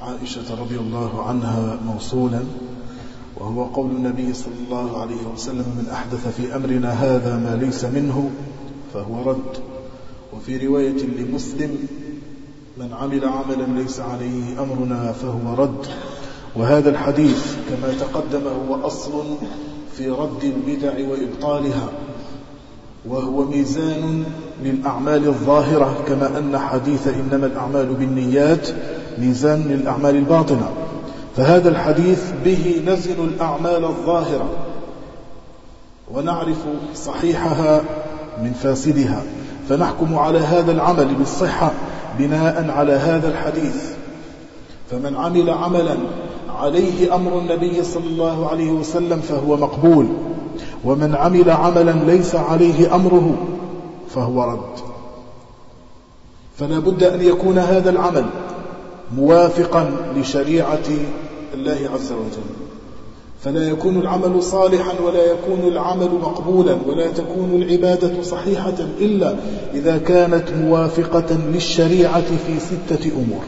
عائشة رضي الله عنها موصولا وهو قول النبي صلى الله عليه وسلم من أحدث في أمرنا هذا ما ليس منه فهو رد. وفي رواية لمسلم من عمل عملا ليس عليه أمرنا فهو رد. وهذا الحديث كما تقدم هو أصل في رد البدع وإبطالها وهو ميزان للأعمال الظاهرة كما أن حديث إنما الأعمال بالنيات ميزان للأعمال الباطنة. فهذا الحديث به نزل الأعمال الظاهرة. ونعرف صحيحها من فاسدها. فنحكم على هذا العمل بالصحة بناء على هذا الحديث. فمن عمل عملا عليه أمر النبي صلى الله عليه وسلم فهو مقبول. ومن عمل عملا ليس عليه أمره فهو رد. فلا بد أن يكون هذا العمل موافقا لشريعة الله عز وجل. فلا يكون العمل صالحا ولا يكون العمل مقبولا ولا تكون العبادة صحيحة إلا إذا كانت موافقة للشريعة في ستة أمور.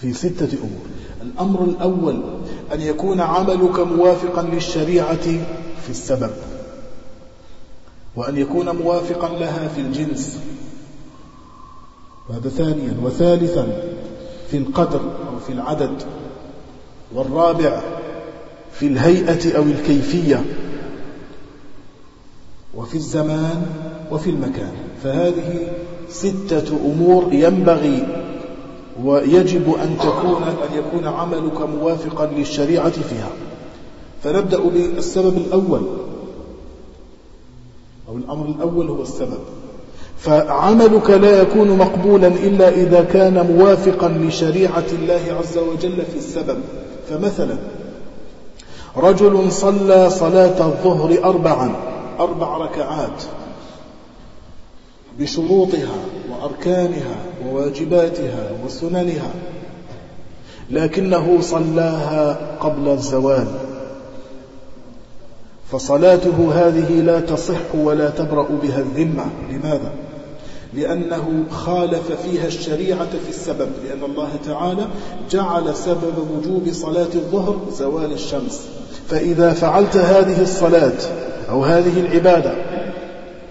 في ستة أمور. الأمر الأول أن يكون عملك موافقا للشريعة في السبب وأن يكون موافقا لها في الجنس. وهذا ثانيا. وثالثا في القدر أو في العدد. والرابع في الهيئة أو الكيفية. وفي الزمان وفي المكان. فهذه ستة أمور ينبغي ويجب أن تكون أن يكون عملك موافقا للشريعة فيها. فنبدأ بالسبب الأول. أو الأمر الأول هو السبب. فعملك لا يكون مقبولا إلا إذا كان موافقا لشريعة الله عز وجل في السبب. فمثلا رجل صلى صلاة الظهر أربعا أربع ركعات بشروطها وأركانها وواجباتها وسننها لكنه صلاها قبل الزوال. فصلاته هذه لا تصح ولا تبرأ بها الذمة. لماذا؟ لأنه خالف فيها الشريعة في السبب لأن الله تعالى جعل سبب وجوب صلاة الظهر زوال الشمس. فإذا فعلت هذه الصلاة أو هذه العبادة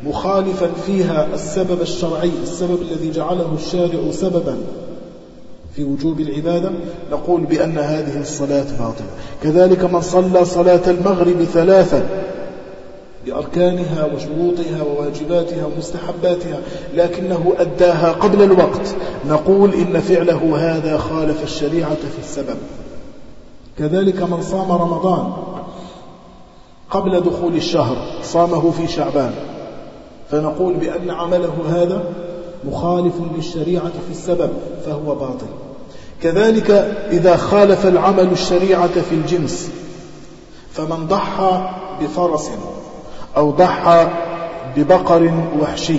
مخالفا فيها السبب الشرعي السبب الذي جعله الشارع سببا في وجوب العبادة نقول بأن هذه الصلاة باطلة. كذلك من صلى صلاة المغرب ثلاثا بأركانها وشروطها وواجباتها ومستحباتها لكنه أداها قبل الوقت. نقول إن فعله هذا خالف الشريعة في السبب. كذلك من صام رمضان قبل دخول الشهر صامه في شعبان. فنقول بأن عمله هذا مخالف للشريعة في السبب فهو باطل. كذلك إذا خالف العمل الشريعة في الجنس فمن ضحى بفرس أو ضحى ببقر وحشي.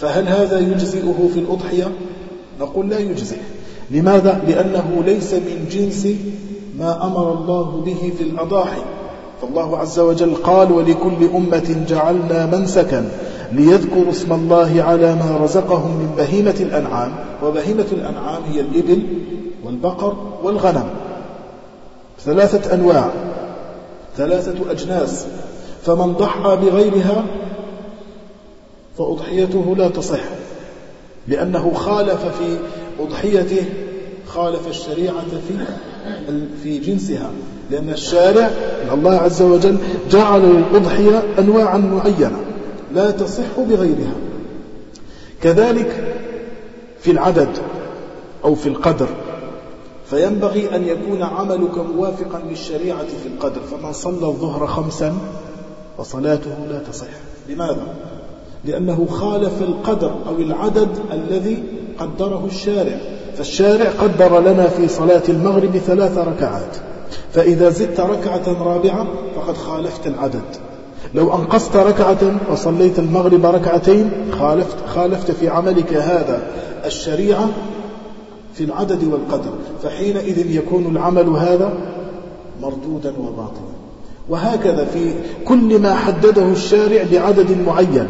فهل هذا يجزئه في الأضحية؟ نقول لا يجزئ. لماذا؟ لأنه ليس من جنس ما أمر الله به في الأضاحي. فالله عز وجل قال ولكل أمة جعلنا منسكا ليذكروا اسم الله على ما رزقهم من بهيمة الأنعام. وبهيمة الأنعام هي الإبل والبقر والغنم. ثلاثة أنواع ثلاثة أجناس. فمن ضحى بغيرها فأضحيته لا تصح لأنه خالف في أضحيته خالف الشريعة في في جنسها لأن الشارع الله عز وجل جعل للأضحية أنواعا معينة لا تصح بغيرها. كذلك في العدد أو في القدر فينبغي أن يكون عملك موافقا للشريعة في القدر فمن صلى الظهر خمسا فصلاته لا تصح. لماذا؟ لأنه خالف القدر أو العدد الذي قدره الشارع. فالشارع قدر لنا في صلاة المغرب ثلاث ركعات. فإذا زدت ركعة رابعة فقد خالفت العدد. لو أنقصت ركعة وصليت المغرب ركعتين خالفت, خالفت في عملك هذا الشريعة في العدد والقدر. فحينئذ يكون العمل هذا مردودا وباطلا. وهكذا في كل ما حدده الشارع بعدد معين.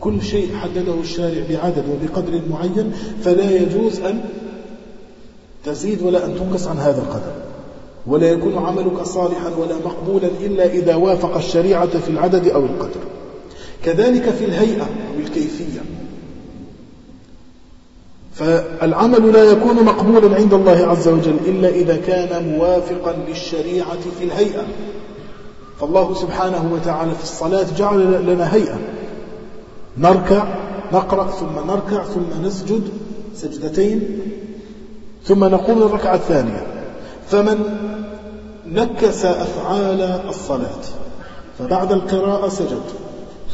كل شيء حدده الشارع بعدد وبقدر معين فلا يجوز أن تزيد ولا أن تنقص عن هذا القدر. ولا يكون عملك صالحا ولا مقبولا إلا إذا وافق الشريعة في العدد أو القدر. كذلك في الهيئة أو الكيفية. فالعمل لا يكون مقبولا عند الله عز وجل إلا إذا كان موافقا للشريعة في الهيئة. فالله سبحانه وتعالى في الصلاة جعل لنا هيئة. نركع نقرأ ثم نركع ثم نسجد سجدتين ثم نقوم الركعة الثانية. فمن نكس أفعال الصلاة فبعد القراءة سجد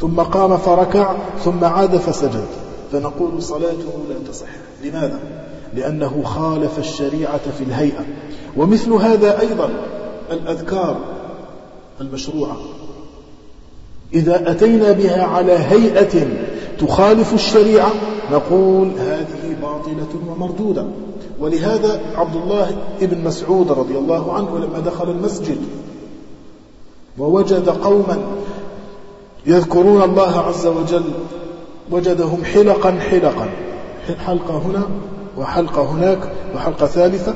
ثم قام فركع ثم عاد فسجد. فنقول صلاته لا تصح. لماذا؟ لأنه خالف الشريعة في الهيئة. ومثل هذا أيضا الأذكار المشروعة. إذا أتينا بها على هيئة تخالف الشريعة نقول هذه باطلة ومردودة. ولهذا عبد الله بن مسعود رضي الله عنه لما دخل المسجد ووجد قوما يذكرون الله عز وجل وجدهم حلقا حلقا. حلقة هنا وحلقة هناك وحلقة ثالثة.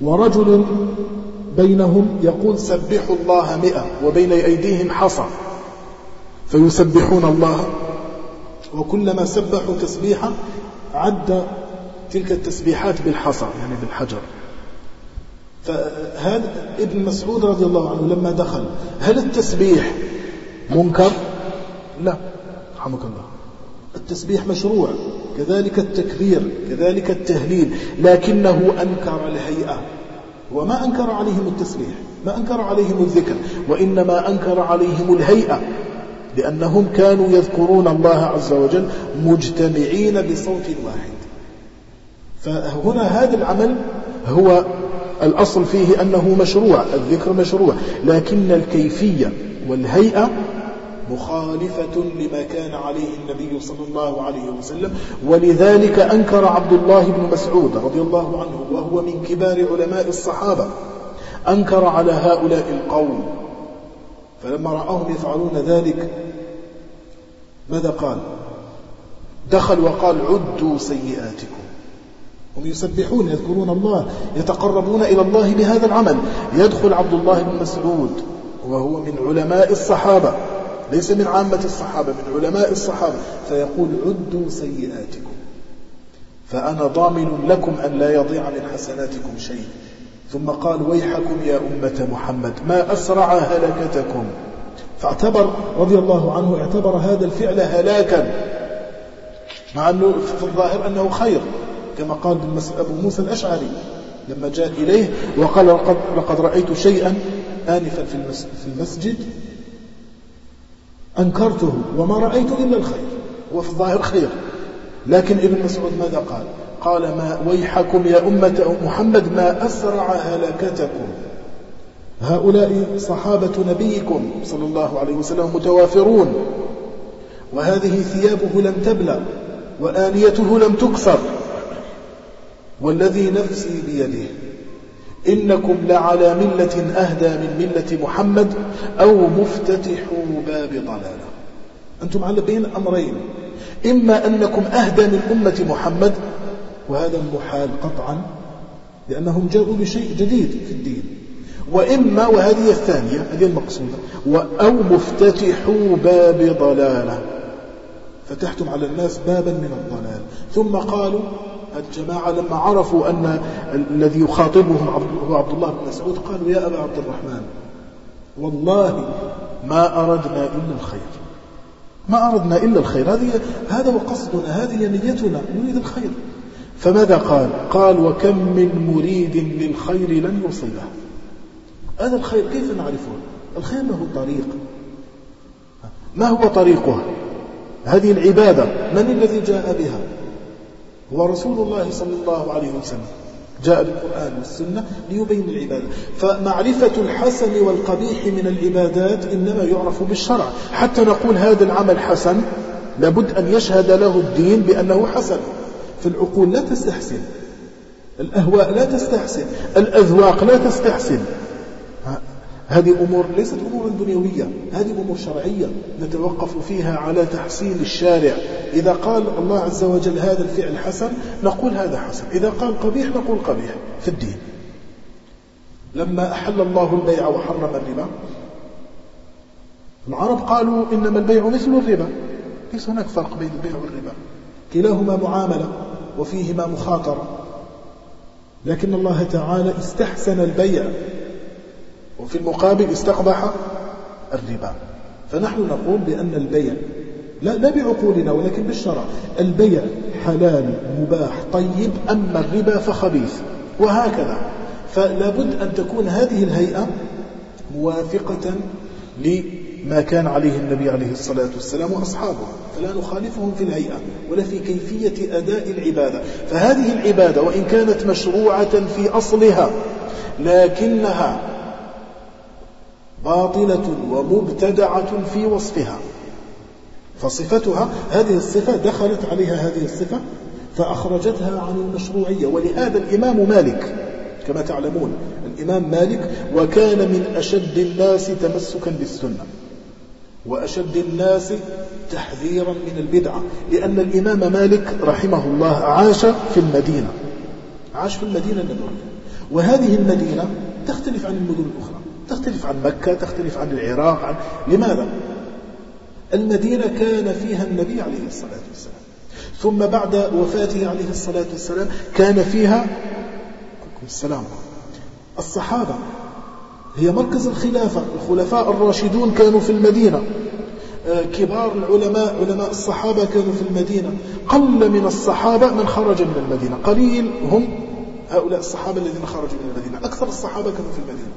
ورجل بينهم يقول سبحوا الله مئة وبين أيديهم حصى فيسبحون الله. وكلما سبحوا تسبيحا عد تلك التسبيحات بالحصى يعني بالحجر. فهذا ابن مسعود رضي الله عنه لما دخل هل التسبيح منكر؟ لا رحمك الله. التسبيح مشروع. كذلك التكبير كذلك التهليل لكنه أنكر الهيئة. وما أنكر عليهم التسبيح ما أنكر عليهم الذكر وإنما أنكر عليهم الهيئة لأنهم كانوا يذكرون الله عز وجل مجتمعين بصوت واحد. فهنا هذا العمل هو الأصل فيه أنه مشروع الذكر مشروع لكن الكيفية والهيئة مخالفة لما كان عليه النبي صلى الله عليه وسلم ولذلك أنكر عبد الله بن مسعود رضي الله عنه وهو من كبار علماء الصحابة أنكر على هؤلاء القوم. فلما رأهم يفعلون ذلك ماذا قال؟ دخل وقال عدوا سيئاتكم. هم يسبحون يذكرون الله يتقربون إلى الله بهذا العمل. يدخل عبد الله بن مسعود وهو من علماء الصحابة. ليس من عامة الصحابة من علماء الصحابة. فيقول عدوا سيئاتكم. فأنا ضامن لكم أن لا يضيع من حسناتكم شيء. ثم قال ويحكم يا أمة محمد ما أسرع هلكتكم. فاعتبر رضي الله عنه اعتبر هذا الفعل هلاكا. مع أنه في الظاهر أنه خير كما قال أبو موسى الأشعري. لما جاء إليه وقال لقد, رأيت شيئا آنفا في المسجد أنكرته وما رأيت إلا الخير وفي الظاهر خير. لكن ابن مسعود ماذا قال؟ قال ما ويحكم يا أمة محمد ما أسرع هلكتكم. هؤلاء صحابة نبيكم صلى الله عليه وسلم متوافرون وهذه ثيابه لم تبلى وآنيته لم تكسر والذي نفسي بيده. إنكم لعلى ملة أهدى من ملة محمد أو مفتتح باب ضلالة. أنتم على بين أمرين. إما أنكم أهدى من أمة محمد وهذا محال قطعا لأنهم جاءوا بشيء جديد في الدين. وإما وهذه الثانية هذه المقصودة أو مفتتحوا باب ضلالة. فتحتم على الناس بابا من الضلال. ثم قالوا الجماعة لما عرفوا أن الذي يخاطبهم هو عبد الله بن مسعود قالوا يا أبا عبد الرحمن والله ما أردنا إلا الخير. ما أردنا إلا الخير. هذه هذا هو قصدنا هذه نيتنا نريد الخير. فماذا قال؟ قال وكم من مريد للخير لن يصله هذا الخير كيف نعرفه؟ الخير له طريق. ما هو طريقها هذه العبادة. من الذي جاء بها؟ هو رسول الله صلى الله عليه وسلم. جاء بالقرآن والسنة ليبين العبادة. فمعرفة الحسن والقبيح من العبادات إنما يعرف بالشرع. حتى نقول هذا العمل حسن لابد أن يشهد له الدين بأنه حسن. فالعقول لا تستحسن. الأهواء لا تستحسن. الأذواق لا تستحسن. هذه أمور ليست أمور دنيوية هذه أمور شرعية نتوقف فيها على تحسين الشارع. إذا قال الله عز وجل هذا الفعل حسن نقول هذا حسن. إذا قال قبيح نقول قبيح في الدين. لما أحل الله البيع وحرم الربا العرب قالوا إنما البيع مثل الربا. ليس هناك فرق بين البيع والربا. كلاهما معاملة وفيهما مخاطرة. لكن الله تعالى استحسن البيع. وفي المقابل استقبح الربا. فنحن نقول بأن البيع لا, لا بعقولنا ولكن بالشرع البيع حلال مباح طيب أما الربا فخبيث وهكذا. فلا بد أن تكون هذه الهيئة موافقة لما كان عليه النبي عليه الصلاة والسلام وأصحابه. فلا نخالفهم في الهيئة ولا في كيفية أداء العبادة. فهذه العبادة وإن كانت مشروعة في أصلها لكنها باطلة ومبتدعة في وصفها. فصفتها هذه الصفة دخلت عليها هذه الصفة فأخرجتها عن المشروعية. ولهذا الإمام مالك كما تعلمون الإمام مالك وكان من أشد الناس تمسكا بالسنة وأشد الناس تحذيرا من البدعة لأن الإمام مالك رحمه الله عاش في المدينة. عاش في المدينة النبوية. وهذه المدينة تختلف عن المدن الأخرى. تختلف عن مكة تختلف عن العراق عن لماذا؟ المدينة كان فيها النبي عليه الصلاة والسلام. ثم بعد وفاته عليه الصلاة والسلام كان فيها السلام. الصحابة هي مركز الخلافة. الخلفاء الراشدون كانوا في المدينة. آه، كبار العلماء علماء الصحابة كانوا في المدينة. قل من الصحابة من خرج من المدينة. قليل هم هؤلاء الصحابة الذين خرجوا من المدينة. أكثر الصحابة كانوا في المدينة.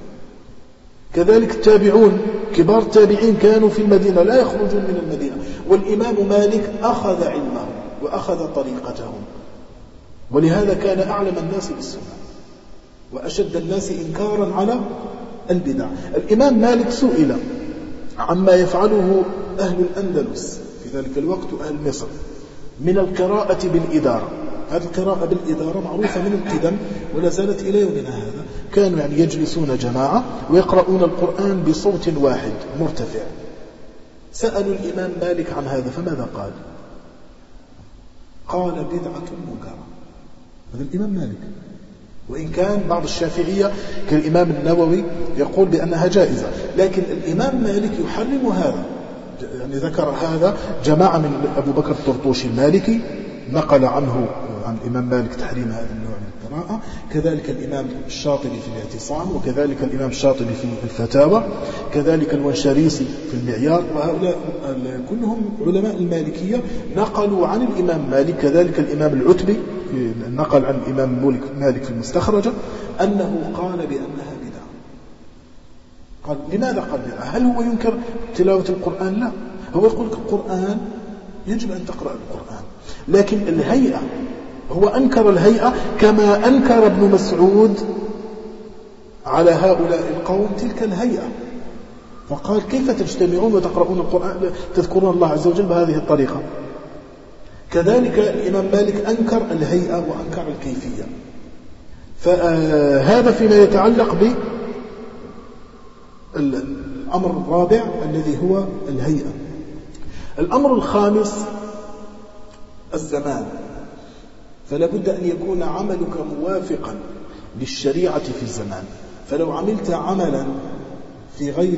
كذلك التابعون كبار التابعين كانوا في المدينة لا يخرجون من المدينة. والإمام مالك أخذ علمه وأخذ طريقتهم. ولهذا كان أعلم الناس بالسنة وأشد الناس إنكارا على البدع. الإمام مالك سئل عما يفعله أهل الأندلس في ذلك الوقت أهل مصر من القراءة بالإدارة. هذه القراءة بالإدارة معروفة من القدم ولا زالت إلى يومنا هذا. كانوا يعني يجلسون جماعة ويقرؤون القرآن بصوت واحد مرتفع. سألوا الإمام مالك عن هذا فماذا قال؟ قال بدعة منكرة. هذا الإمام مالك. وإن كان بعض الشافعية كالإمام النووي يقول بأنها جائزة لكن الإمام مالك يحرم هذا. يعني ذكر هذا جماعة من أبو بكر الطرطوشي المالكي نقل عنه عن الإمام مالك تحريم هذا النوع من القراءة كذلك الإمام الشاطبي في الاعتصام وكذلك الإمام الشاطبي في الفتاوى كذلك الونشاريسي في المعيار وهؤلاء كلهم علماء المالكية نقلوا عن الإمام مالك كذلك الإمام العتبي نقل عن الإمام مالك في المستخرجة أنه قال بأنها بدعة. قال لماذا قال بدعة؟ هل هو ينكر تلاوة القرآن؟ لا. هو يقول القرآن يجب أن تقرأ القرآن لكن الهيئة هو أنكر الهيئة كما أنكر ابن مسعود على هؤلاء القوم تلك الهيئة. فقال كيف تجتمعون وتقرؤون القرآن تذكرون الله عز وجل بهذه الطريقة؟ كذلك الإمام مالك أنكر الهيئة وأنكر الكيفية. فهذا فيما يتعلق بالأمر الرابع الذي هو الهيئة. الأمر الخامس الزمان. فلا بد أن يكون عملك موافقا للشريعة في الزمان. فلو عملت عملا في غير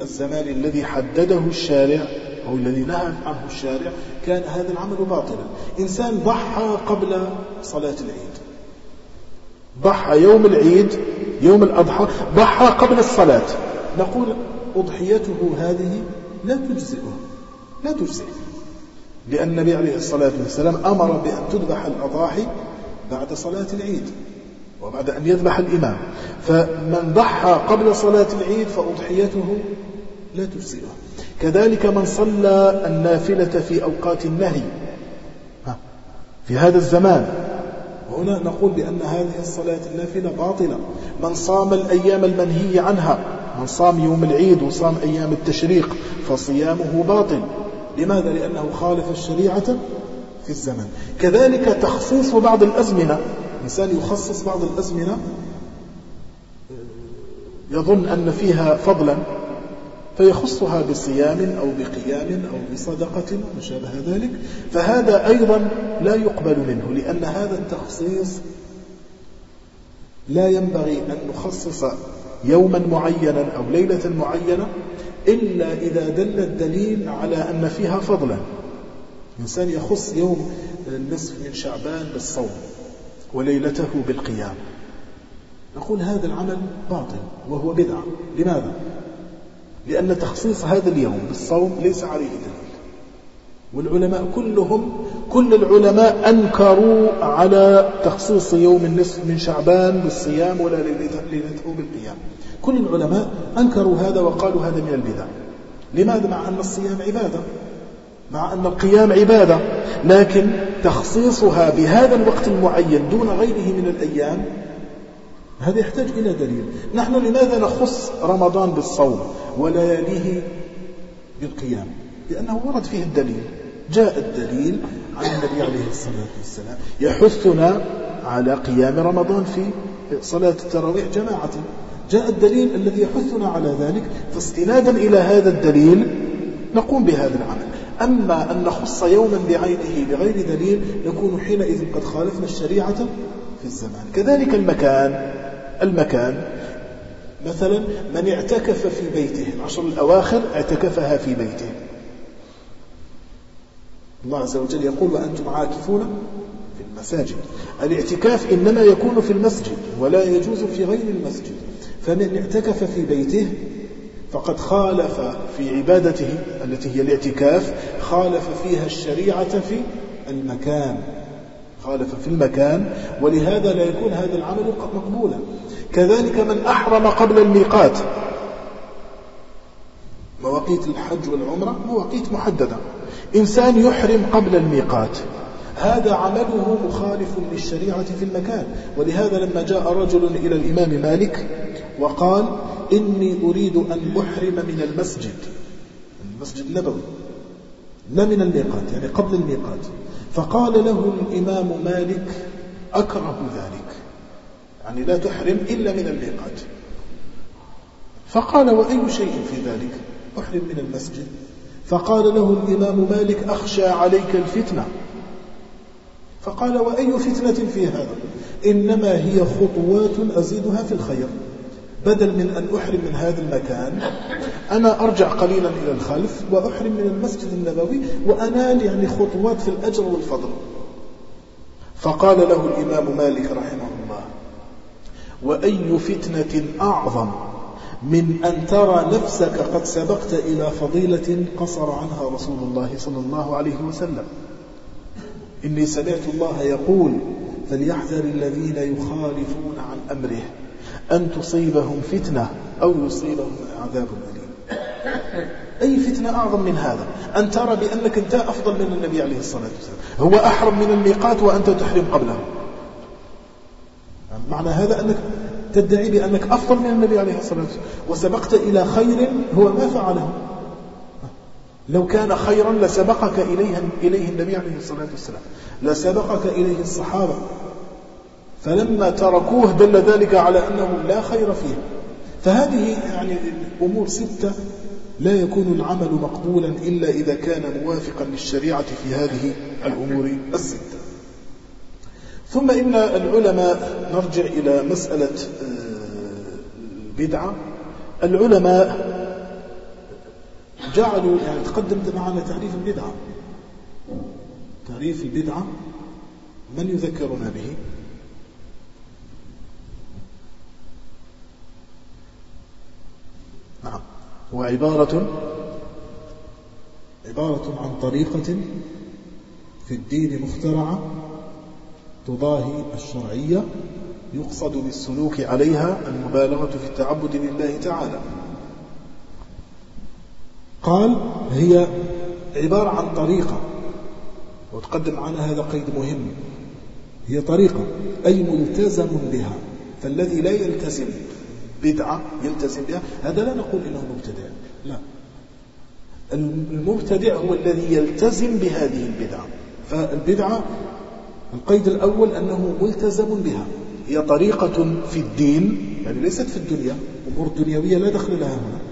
الزمان الذي حدده الشارع أو الذي نهى عنه الشارع كان هذا العمل باطلا. إنسان ضحى قبل صلاة العيد. ضحى يوم العيد يوم الأضحى ضحى قبل الصلاة. نقول أضحيته هذه لا تجزئه لا تجزئه. لأن النبي عليه الصلاة والسلام أمر بأن تذبح الأضاحي بعد صلاة العيد وبعد أن يذبح الإمام. فمن ضحى قبل صلاة العيد فأضحيته لا تجزئه كذلك من صلى النافلة في أوقات النهي. في هذا الزمان. وهنا نقول بأن هذه الصلاة النافلة باطلة. من صام الأيام المنهي عنها من صام يوم العيد وصام أيام التشريق فصيامه باطل. لماذا؟ لأنه خالف الشريعة في الزمن كذلك تخصيص بعض الأزمنة إنسان يخصص بعض الأزمنة يظن أن فيها فضلا فيخصها بصيام أو بقيام أو بصدقة وما شابه ذلك فهذا أيضا لا يقبل منه لأن هذا التخصيص لا ينبغي أن نخصص يوما معينا أو ليلة معينة إلا إذا دل الدليل على أن فيها فضلا. إنسان يخص يوم النصف من شعبان بالصوم وليلته بالقيام. نقول هذا العمل باطل وهو بدعة. لماذا؟ لأن تخصيص هذا اليوم بالصوم ليس عليه دليل. والعلماء كلهم كل العلماء أنكروا على تخصيص يوم النصف من شعبان بالصيام ولا ليلته بالقيام. كل العلماء أنكروا هذا وقالوا هذا من البدع. لماذا؟ مع أن الصيام عبادة. مع أن القيام عبادة. لكن تخصيصها بهذا الوقت المعين دون غيره من الأيام هذا يحتاج إلى دليل. نحن لماذا نخص رمضان بالصوم ولياليه بالقيام؟ لأنه ورد فيه الدليل. جاء الدليل عن النبي عليه الصلاة والسلام. يحثنا على قيام رمضان في صلاة التراويح جماعة. جاء الدليل الذي يحثنا على ذلك. فاستنادا إلى هذا الدليل نقوم بهذا العمل. أما أن نخص يوما بعينه بغير دليل نكون حينئذ قد خالفنا الشريعة في الزمان. كذلك المكان المكان مثلا من اعتكف في بيته العشر الأواخر اعتكفها في بيته. الله عز وجل يقول وأنتم عاكفون في المساجد. الاعتكاف إنما يكون في المسجد ولا يجوز في غير المسجد. فمن اعتكف في بيته فقد خالف في عبادته التي هي الاعتكاف خالف فيها الشريعة في المكان خالف في المكان ولهذا لا يكون هذا العمل مقبولا. كذلك من أحرم قبل الميقات. مواقيت الحج والعمرة مواقيت محددة. إنسان يحرم قبل الميقات. هذا عمله مخالف للشريعة في المكان. ولهذا لما جاء رجل إلى الإمام مالك وقال إني أريد أن أحرم من المسجد. المسجد النبوي. لا من الميقات يعني قبل الميقات. فقال له الإمام مالك أكره ذلك. يعني لا تحرم إلا من الميقات. فقال وأي شيء في ذلك؟ أحرم من المسجد. فقال له الإمام مالك أخشى عليك الفتنة. فقال وأي فتنة في هذا؟ إنما هي خطوات أزيدها في الخير. بدل من أن أحرم من هذا المكان أنا أرجع قليلا إلى الخلف وأحرم من المسجد النبوي وأنال يعني خطوات في الأجر والفضل. فقال له الإمام مالك رحمه الله وأي فتنة أعظم من أن ترى نفسك قد سبقت إلى فضيلة قصر عنها رسول الله صلى الله عليه وسلم؟ إني سمعت الله يقول فليحذر الذين يخالفون عن أمره أن تصيبهم فتنة أو يصيبهم عذاب أليم. أي فتنة أعظم من هذا؟ أن ترى بأنك أنت أفضل من النبي عليه الصلاة والسلام. هو أحرم من الميقات وأنت تحرم قبله. معنى هذا أنك تدعي بأنك أفضل من النبي عليه الصلاة والسلام. وسبقت إلى خير هو ما فعله. لو كان خيرا لسبقك إليه, إليه النبي عليه الصلاة والسلام. لسبقك إليه الصحابة. فلما تركوه دل ذلك على أنه لا خير فيه. فهذه يعني أمور ستة. لا يكون العمل مقبولا إلا إذا كان موافقا للشريعة في هذه الأمور الستة. ثم إن العلماء نرجع إلى مسألة آه، البدعة. العلماء جعلوا يعني تقدم معنا تعريف البدعة. تعريف البدعة من يذكرنا به؟ نعم. هو عبارة عبارة عن طريقة في الدين مخترعة تضاهي الشرعية يقصد بالسلوك عليها المبالغة في التعبد لله تعالى. قال هي عبارة عن طريقة وتقدم معنا هذا قيد مهم. هي طريقة أي ملتزم بها فالذي لا يلتزم بدعة يلتزم بها هذا لا نقول إنه مبتدع لا. المبتدع هو الذي يلتزم بهذه البدعة. فالبدعة القيد الأول أنه ملتزم بها. هي طريقة في الدين يعني ليست في الدنيا أمور دنيوية لا دخل لها هنا.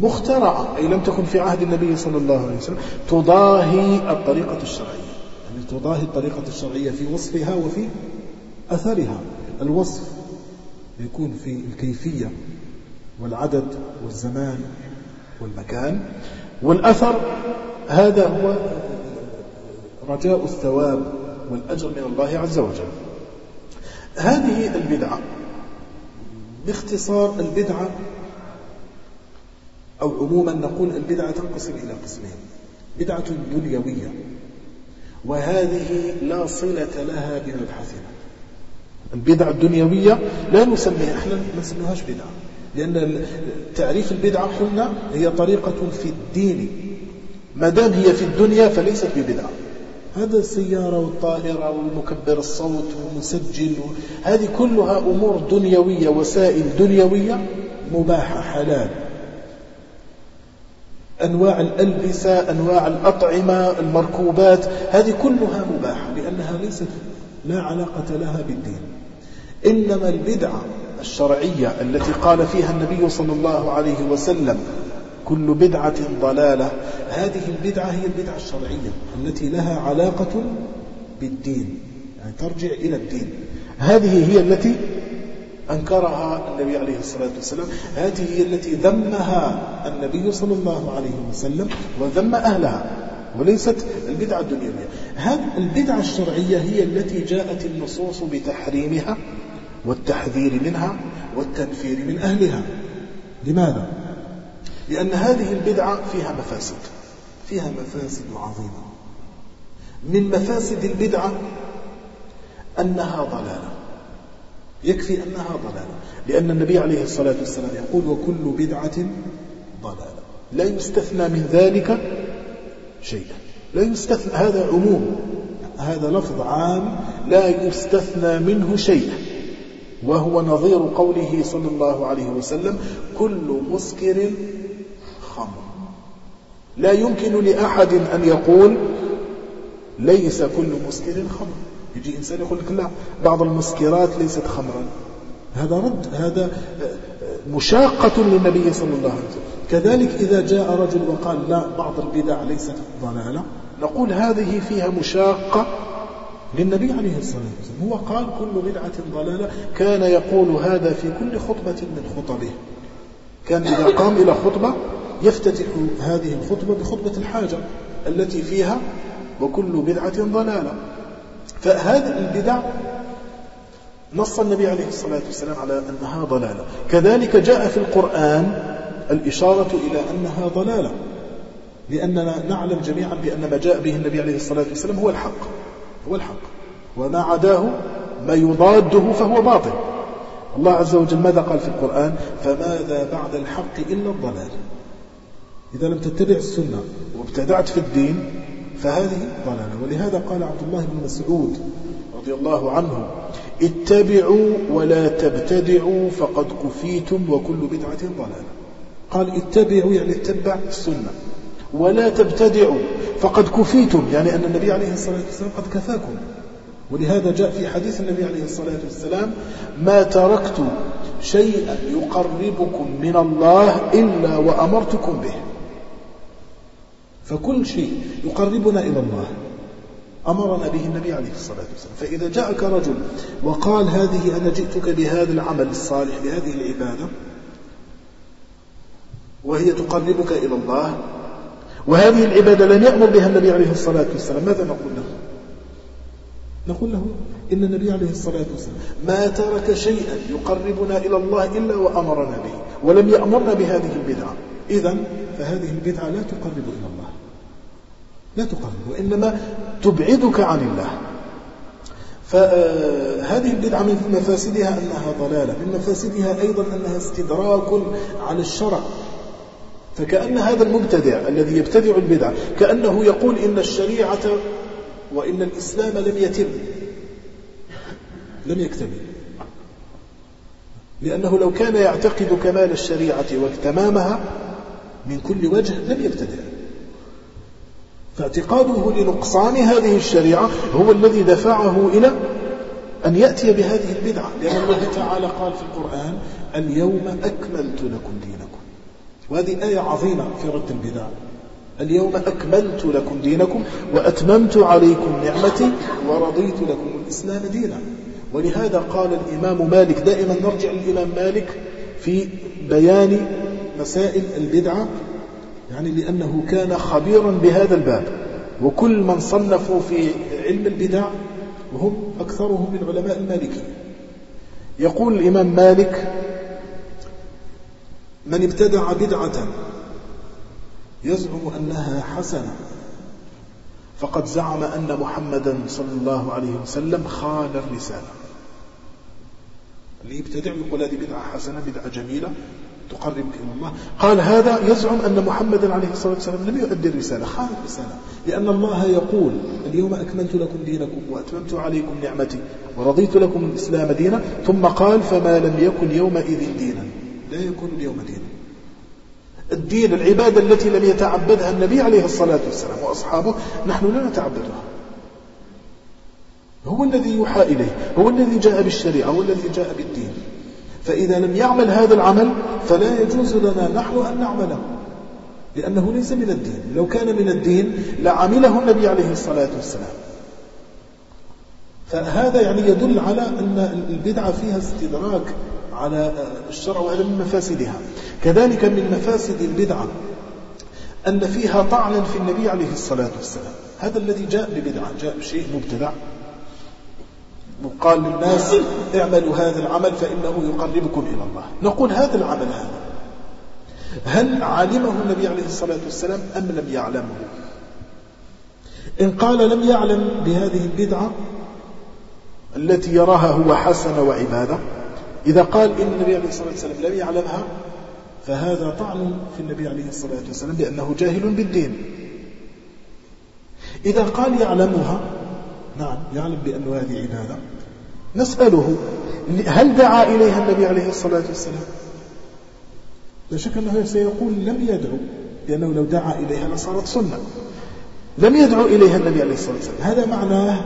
مخترعة أي لم تكن في عهد النبي صلى الله عليه وسلم تضاهي الطريقة الشرعية. يعني تضاهي الطريقة الشرعية في وصفها وفي أثرها. الوصف يكون في الكيفية والعدد والزمان والمكان. والأثر هذا هو رجاء الثواب والأجر من الله عز وجل. هذه البدعة باختصار البدعة أو عموما نقول البدعة تنقسم إلى قسمين. بدعة دنيوية. وهذه لا صلة لها بمبحثنا. البدعة الدنيوية لا نسميها إحنا ما نسميهاش بدعة. لأن تعريف البدعة قلنا هي طريقة في الدين. ما دام هي في الدنيا فليست ببدعة. هذا السيارة والطائرة والمكبر الصوت والمسجل هذه كلها أمور دنيوية وسائل دنيوية مباحة حلال. أنواع الألبسة أنواع الأطعمة المركوبات هذه كلها مباحة لأنها ليست لا علاقة لها بالدين. إنما البدعة الشرعية التي قال فيها النبي صلى الله عليه وسلم كل بدعة ضلالة. هذه البدعة هي البدعة الشرعية التي لها علاقة بالدين يعني ترجع إلى الدين. هذه هي التي أنكرها النبي عليه الصلاة والسلام. هذه هي التي ذمها النبي صلى الله عليه وسلم وذم أهلها وليست البدعة الدنيوية. هذه البدعة الشرعية هي التي جاءت النصوص بتحريمها والتحذير منها والتنفير من أهلها. لماذا؟ لأن هذه البدعة فيها مفاسد فيها مفاسد عظيمة. من مفاسد البدعة أنها ضلالة. يكفي أنها ضلالة. لأن النبي عليه الصلاة والسلام يقول وكل بدعة ضلالة. لا يستثنى من ذلك شيئا. لا يستثنى هذا عموم. هذا لفظ عام. لا يستثنى منه شيئا. وهو نظير قوله صلى الله عليه وسلم كل مسكر خمر. لا يمكن لأحد أن يقول ليس كل مسكر خمر. يجي إنسان يقول لك لا بعض المسكرات ليست خمرا. هذا رد هذا مشاقة للنبي صلى الله عليه وسلم. كذلك إذا جاء رجل وقال لا بعض البدع ليست ضلالة. نقول هذه فيها مشاقة للنبي عليه الصلاة والسلام. هو قال كل بدعة ضلالة. كان يقول هذا في كل خطبة من خطبه. كان إذا قام إلى خطبة يفتتح هذه الخطبة بخطبة الحاجة التي فيها وكل بدعة ضلالة. فهذه البدع نص النبي عليه الصلاة والسلام على أنها ضلالة. كذلك جاء في القرآن الإشارة إلى أنها ضلالة لأننا نعلم جميعا بأن ما جاء به النبي عليه الصلاة والسلام هو الحق هو الحق. وما عداه ما يضاده فهو باطل. الله عز وجل ماذا قال في القرآن؟ فماذا بعد الحق إلا الضلال. إذا لم تتبع السنة وابتدعت في الدين فهذه ضلالة. ولهذا قال عبد الله بن مسعود رضي الله عنه اتبعوا ولا تبتدعوا فقد كفيتم وكل بدعة ضلالة. قال اتبعوا يعني اتبع السنة. ولا تبتدعوا فقد كفيتم يعني أن النبي عليه الصلاة والسلام قد كفاكم. ولهذا جاء في حديث النبي عليه الصلاة والسلام ما تركت شيئا يقربكم من الله إلا وأمرتكم به. فكل شيء يقربنا إلى الله. أمرنا به النبي عليه الصلاة والسلام. فإذا جاءك رجل وقال هذه أنا جئتك بهذا العمل الصالح بهذه العبادة وهي تقربك إلى الله وهذه العبادة لم يأمر بها النبي عليه الصلاة والسلام ماذا نقول له؟ نقول له إن النبي عليه الصلاة والسلام ما ترك شيئا يقربنا إلى الله إلا وأمرنا به ولم يأمرنا بهذه البدعة. إذا فهذه البدعة لا تقرب إلى الله. لا تقرب وإنما تبعدك عن الله. فهذه البدعة من مفاسدها أنها ضلالة من مفاسدها أيضا أنها استدراك على الشرع. فكأن هذا المبتدع الذي يبتدع البدعة كأنه يقول إن الشريعة وإن الإسلام لم يتم لم يكتمل. لأنه لو كان يعتقد كمال الشريعة وتمامها من كل وجه لم يبتدع. فاعتقاده لنقصان هذه الشريعة هو الذي دفعه إلى أن يأتي بهذه البدعة. لأن الله تعالى قال في القرآن اليوم أكملت لكم دينكم. وهذه آية عظيمة في رد البدع. اليوم أكملت لكم دينكم وأتممت عليكم نعمتي ورضيت لكم الإسلام دينا. ولهذا قال الإمام مالك دائما نرجع للإمام مالك في بيان مسائل البدعة يعني لأنه كان خبيرا بهذا الباب. وكل من صنفوا في علم البدع وهم أكثرهم من علماء المالكية. يقول الإمام مالك من ابتدع بدعة يزعم أنها حسنة فقد زعم أن محمدا صلى الله عليه وسلم خان الرسالة. اللي يبتدع يقول هذه بدعة حسنة بدعة جميلة تقربك إلى الله. قال هذا يزعم أن محمدا عليه الصلاة والسلام لم يؤدي الرسالة. خان الرسالة. لأن الله يقول اليوم أكملت لكم دينكم وأتممت عليكم نعمتي ورضيت لكم الإسلام دينا. ثم قال فما لم يكن يومئذ دينا. لا يكون اليوم دينا. الدين العبادة التي لم يتعبدها النبي عليه الصلاة والسلام وأصحابه نحن لا نتعبدها. هو الذي يوحى إليه هو الذي جاء بالشريعة هو الذي جاء بالدين. فإذا لم يعمل هذا العمل فلا يجوز لنا نحن أن نعمله. لأنه ليس من الدين. لو كان من الدين لعمله النبي عليه الصلاة والسلام. فهذا يعني يدل على أن البدعة فيها استدراك على الشرع وهذا من مفاسدها. كذلك من مفاسد البدعة أن فيها طعنا في النبي عليه الصلاة والسلام. هذا الذي جاء ببدعة جاء بشيء مبتدع. وقال للناس اعملوا هذا العمل فإنه يقربكم إلى الله. نقول هذا العمل هذا. هل علمه النبي عليه الصلاة والسلام أم لم يعلمه؟ إن قال لم يعلم بهذه البدعة التي يراها هو حسنة وعبادة إذا قال إن النبي عليه الصلاة والسلام لم يعلمها فهذا طعن في النبي عليه الصلاة والسلام بأنه جاهل بالدين. إذا قال يعلمها نعم يعلم بأن هذه عبادة نسأله هل دعا إليها النبي عليه الصلاة والسلام؟ لا شك أنه سيقول لم يدعو لأنه لو دعا إليها لصارت سنة. لم يدعو إليها النبي عليه الصلاة والسلام. هذا معناه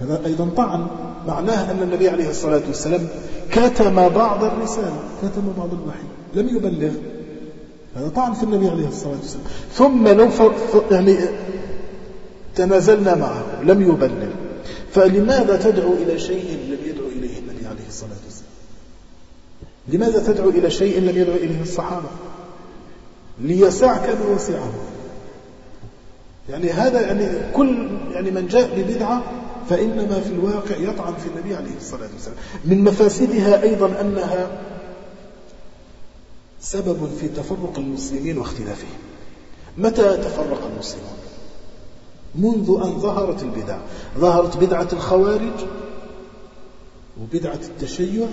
هذا أيضا طعن معناه أن النبي عليه الصلاة والسلام كتم بعض الرسالة كتم بعض الوحي لم يبلغ. هذا طعن في النبي عليه الصلاة والسلام. ثم لو يعني تنازلنا معه لم يبلغ. فلماذا تدعو إلى شيء لم يدعو إليه النبي عليه الصلاة والسلام؟ لماذا تدعو إلى شيء لم يدعو إليه الصحابة؟ ليسعك ما وسعه يعني هذا يعني كل يعني من جاء ببدعة فإنما في الواقع يطعن في النبي عليه الصلاة والسلام. من مفاسدها أيضا أنها سبب في تفرق المسلمين واختلافهم. متى تفرق المسلمون؟ منذ أن ظهرت البدع. ظهرت بدعة الخوارج وبدعة التشيع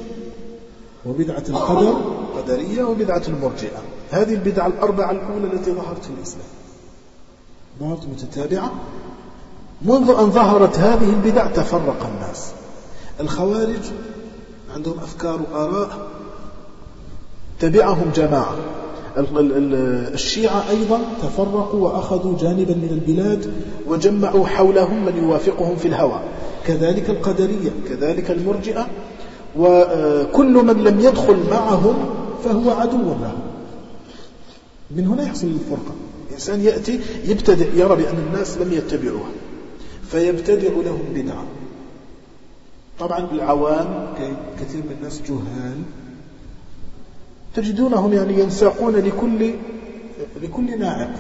وبدعة القدر القدرية وبدعة المرجئة. هذه البدعة الأربعة الأولى التي ظهرت في الإسلام. ظهرت متتابعة. منذ أن ظهرت هذه البدع تفرق الناس. الخوارج عندهم أفكار وآراء تبعهم جماعة. الشيعة أيضا تفرقوا وأخذوا جانبا من البلاد وجمعوا حولهم من يوافقهم في الهوى. كذلك القدرية كذلك المرجئة وكل من لم يدخل معهم فهو عدو له من هنا يحصل الفرقة. الإنسان يأتي يبتدئ يرى بأن الناس لم يتبعوها فيبتدع لهم بدعة طبعا العوام كثير من الناس جهال. تجدونهم يعني ينساقون لكل لكل ناعق.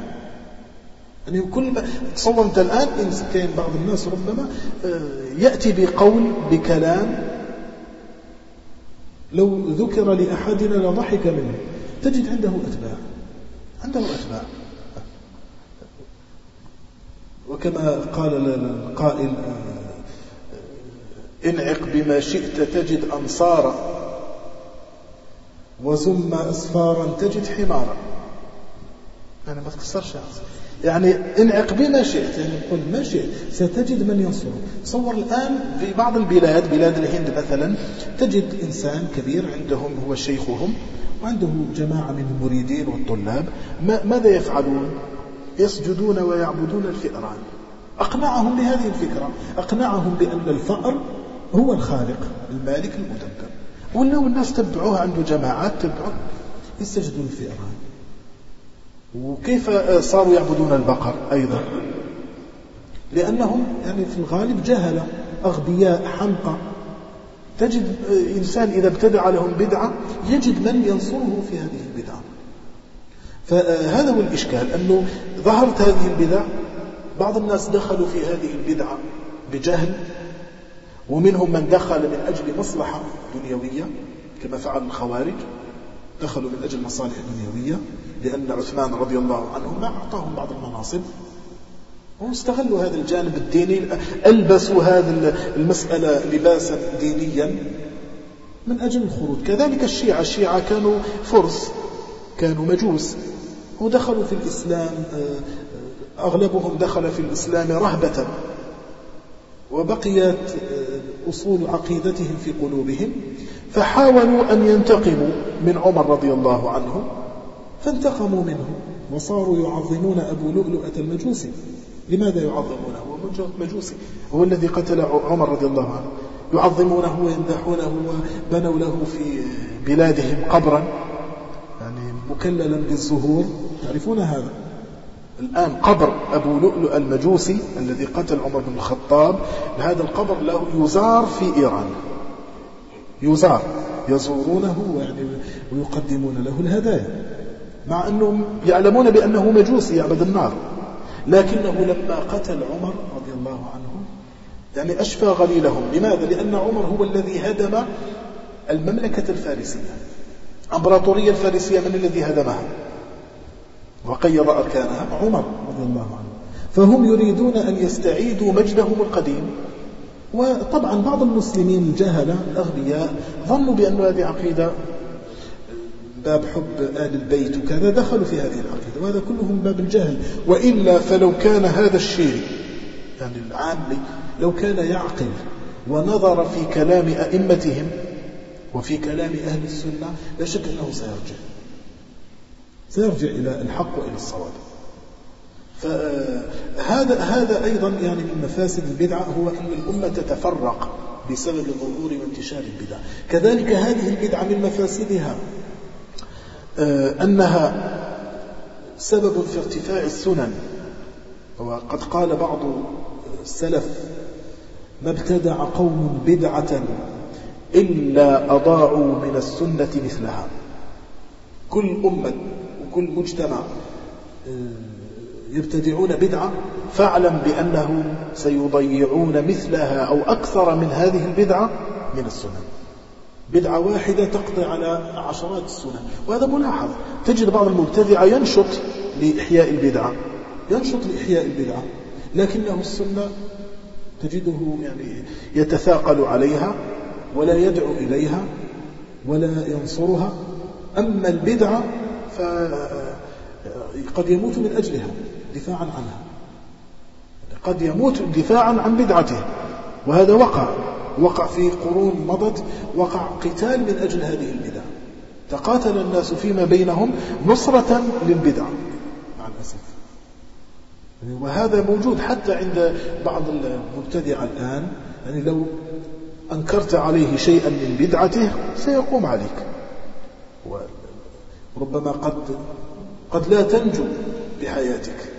يعني كل تصور انت الآن كاين بعض الناس ربما آه، يأتي بقول بكلام لو ذكر لأحدنا لضحك منه تجد عنده أتباع عنده أتباع. وكما قال القائل آه، إنعق بما شئت تجد أنصارا. وزم أسفارا تجد حمارا. يعني ما تكسرش يعني انعق بما شئت يعني قل ما شئت ستجد من ينصرك تصور الآن في بعض البلاد بلاد الهند مثلا تجد إنسان كبير عندهم هو شيخهم وعنده جماعة من المريدين والطلاب. ماذا يفعلون؟ يسجدون ويعبدون الفئران. أقنعهم بهذه الفكرة. أقنعهم بأن الفأر هو الخالق المالك المدبر. ولو الناس تبعوه عنده جماعات تبعوه يستجدوا الفئران. وكيف صاروا يعبدون البقر أيضا؟ لأنهم يعني في الغالب جهلة أغبياء حمقى. تجد إنسان إذا ابتدع لهم بدعة يجد من ينصره في هذه البدعة. فهذا هو الإشكال أنه ظهرت هذه البدع بعض الناس دخلوا في هذه البدعة بجهل ومنهم من دخل من أجل مصلحة دنيوية كما فعل الخوارج دخلوا من أجل مصالح دنيوية لأن عثمان رضي الله عنه ما أعطاهم بعض المناصب. هم استغلوا هذا الجانب الديني ألبسوا هذه المسألة لباسا دينيا من أجل الخروج. كذلك الشيعة الشيعة كانوا فرس كانوا مجوس ودخلوا في الإسلام آه، أغلبهم دخل في الإسلام رهبة. وبقيت آه، أصول عقيدتهم في قلوبهم فحاولوا أن ينتقموا من عمر رضي الله عنه فانتقموا منه وصاروا يعظمون أبو لؤلؤة المجوسي. لماذا يعظمونه؟ هو مجوسي. هو الذي قتل عمر رضي الله عنه. يعظمونه ويمدحونه وبنوا له في بلادهم قبرا يعني مكللا بالزهور. تعرفون هذا؟ الآن قبر أبو لؤلؤ المجوسي الذي قتل عمر بن الخطاب هذا القبر له يزار في إيران. يزار. يزورونه يعني ويقدمون له الهدايا. مع أنهم يعلمون بأنه مجوسي يعبد النار. لكنه لما قتل عمر رضي الله عنه يعني أشفى غليلهم. لماذا؟ لأن عمر هو الذي هدم المملكة الفارسية. أمبراطورية الفارسية من الذي هدمها؟ وقيض أركانها عمر رضي الله عنه. فهم يريدون أن يستعيدوا مجدهم القديم. وطبعا بعض المسلمين الجهلة الأغبياء ظنوا بأن هذه عقيدة باب حب آل البيت وكذا دخلوا في هذه العقيدة وهذا كله من باب الجهل. وإلا فلو كان هذا الشيء يعني العامي لو كان يعقل ونظر في كلام أئمتهم وفي كلام أهل السنة لا شك أنه سيرجع. سيرجع إلى الحق وإلى الصواب. فهذا هذا أيضا يعني من مفاسد البدعة هو أن الأمة تتفرق بسبب ظهور وانتشار البدع. كذلك هذه البدعة من مفاسدها آه، أنها سبب في ارتفاع السنن. وقد قال بعض السلف ما ابتدع قوم بدعة إلا أضاعوا من السنة مثلها. كل أمة وكل مجتمع آه، يبتدعون بدعة فاعلم بأنهم سيضيعون مثلها أو أكثر من هذه البدعة من السنن. بدعة واحدة تقضي على عشرات السنن. وهذا ملاحظ تجد بعض المبتدعة ينشط لإحياء البدعة. ينشط لإحياء البدعة. لكنه السنة تجده يعني يتثاقل عليها ولا يدعو إليها ولا ينصرها. أما البدعة فقد يموت من أجلها دفاعا عنها. قد يموت دفاعا عن بدعته. وهذا وقع. وقع في قرون مضت. وقع قتال من أجل هذه البدع. تقاتل الناس فيما بينهم نصرة للبدع. مع الأسف. وهذا موجود حتى عند بعض المبتدع الآن. يعني لو أنكرت عليه شيئا من بدعته سيقوم عليك. وربما قد قد لا تنجو بحياتك.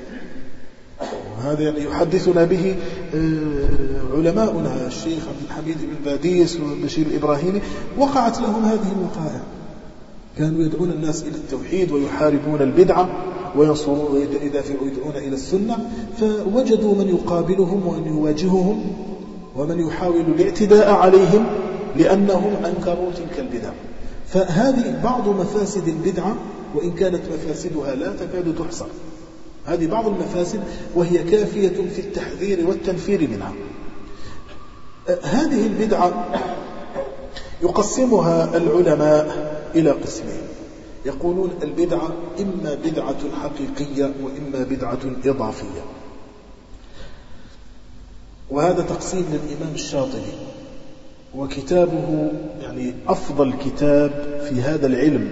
وهذا يعني يحدثنا به آه، علماؤنا الشيخ عبد الحميد بن باديس والبشير الإبراهيمي وقعت لهم هذه الوقائع كانوا يدعون الناس إلى التوحيد ويحاربون البدعة وينصرون ويدعون إلى السنة. فوجدوا من يقابلهم وأن يواجههم ومن يحاول الاعتداء عليهم لأنهم أنكروا تلك البدع. فهذه بعض مفاسد البدعة وإن كانت مفاسدها لا تكاد تحصى. هذه بعض المفاسد وهي كافية في التحذير والتنفير منها. هذه البدعة يقسمها العلماء إلى قسمين. يقولون البدعة إما بدعة حقيقية وإما بدعة إضافية. وهذا تقسيم للإمام الشاطبي. وكتابه يعني أفضل كتاب في هذا العلم.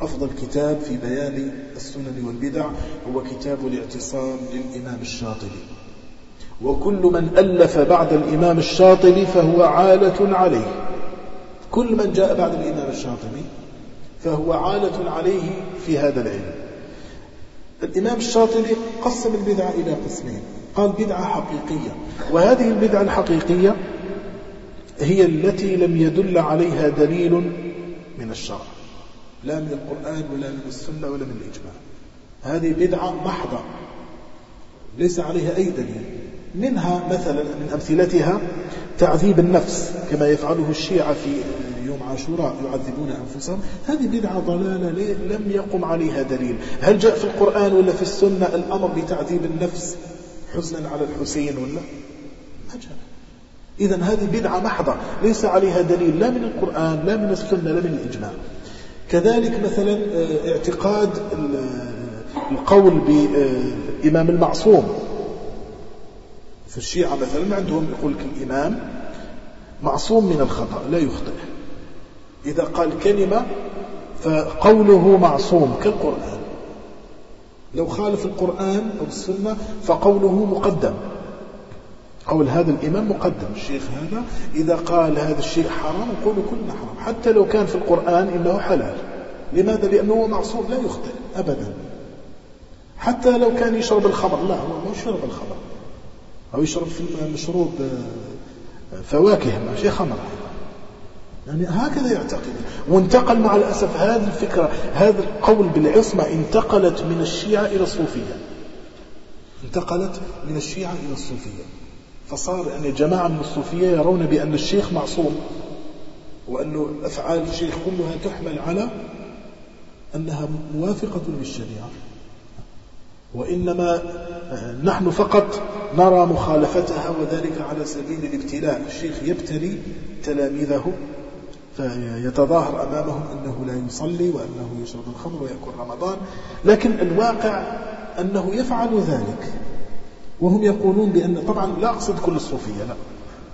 أفضل كتاب في بيان السنن والبدع هو كتاب الاعتصام للإمام الشاطبي. وكل من ألف بعد الإمام الشاطبي فهو عالة عليه. كل من جاء بعد الإمام الشاطبي فهو عالة عليه في هذا العلم. الإمام الشاطبي قسم البدعة إلى قسمين. قال بدعة حقيقية. وهذه البدعة الحقيقية هي التي لم يدل عليها دليل من الشرع. لا من القرآن ولا من السنة ولا من الإجماع. هذه بدعة محضة ليس عليها أي دليل. منها مثلا من أمثلتها تعذيب النفس كما يفعله الشيعة في يوم عاشوراء يعذبون أنفسهم. هذه بدعة ضلالة. لم يقم عليها دليل. هل جاء في القرآن ولا في السنة الأمر بتعذيب النفس حزنا على الحسين ولا؟ إذا هذه بدعة محضة. ليس عليها دليل لا من القرآن لا من السنة لا من الإجماع. كذلك مثلا آه، اعتقاد القول بإمام المعصوم. في الشيعة مثلا عندهم يقول لك الإمام معصوم من الخطأ لا يخطئ. إذا قال كلمة فقوله معصوم كالقرآن. لو خالف القرآن أو السنة فقوله مقدم. قول هذا الإمام مقدم. الشيخ هذا إذا قال هذا الشيء حرام نقول كلنا حرام. حتى لو كان في القرآن إنه حلال. لماذا؟ لأنه معصوم لا يخطئ أبدا. حتى لو كان يشرب الخمر لا هو ما يشرب الخمر. أو يشرب في مشروب آه، فواكه ماشي خمر. يعني هكذا يعتقد. وانتقل مع الأسف هذه الفكرة هذا القول بالعصمة انتقلت من الشيعة إلى الصوفية. انتقلت من الشيعة إلى الصوفية. فصار يعني جماعة من الصوفية يرون بأن الشيخ معصوم وأن أفعال الشيخ كلها تحمل على أنها موافقة للشريعة. وإنما نحن فقط نرى مخالفتها وذلك على سبيل الابتلاء. الشيخ يبتلي تلاميذه فيتظاهر أمامهم أنه لا يصلي وأنه يشرب الخمر ويأكل رمضان لكن الواقع أنه يفعل ذلك. وهم يقولون بأن طبعا لا أقصد كل الصوفية لا.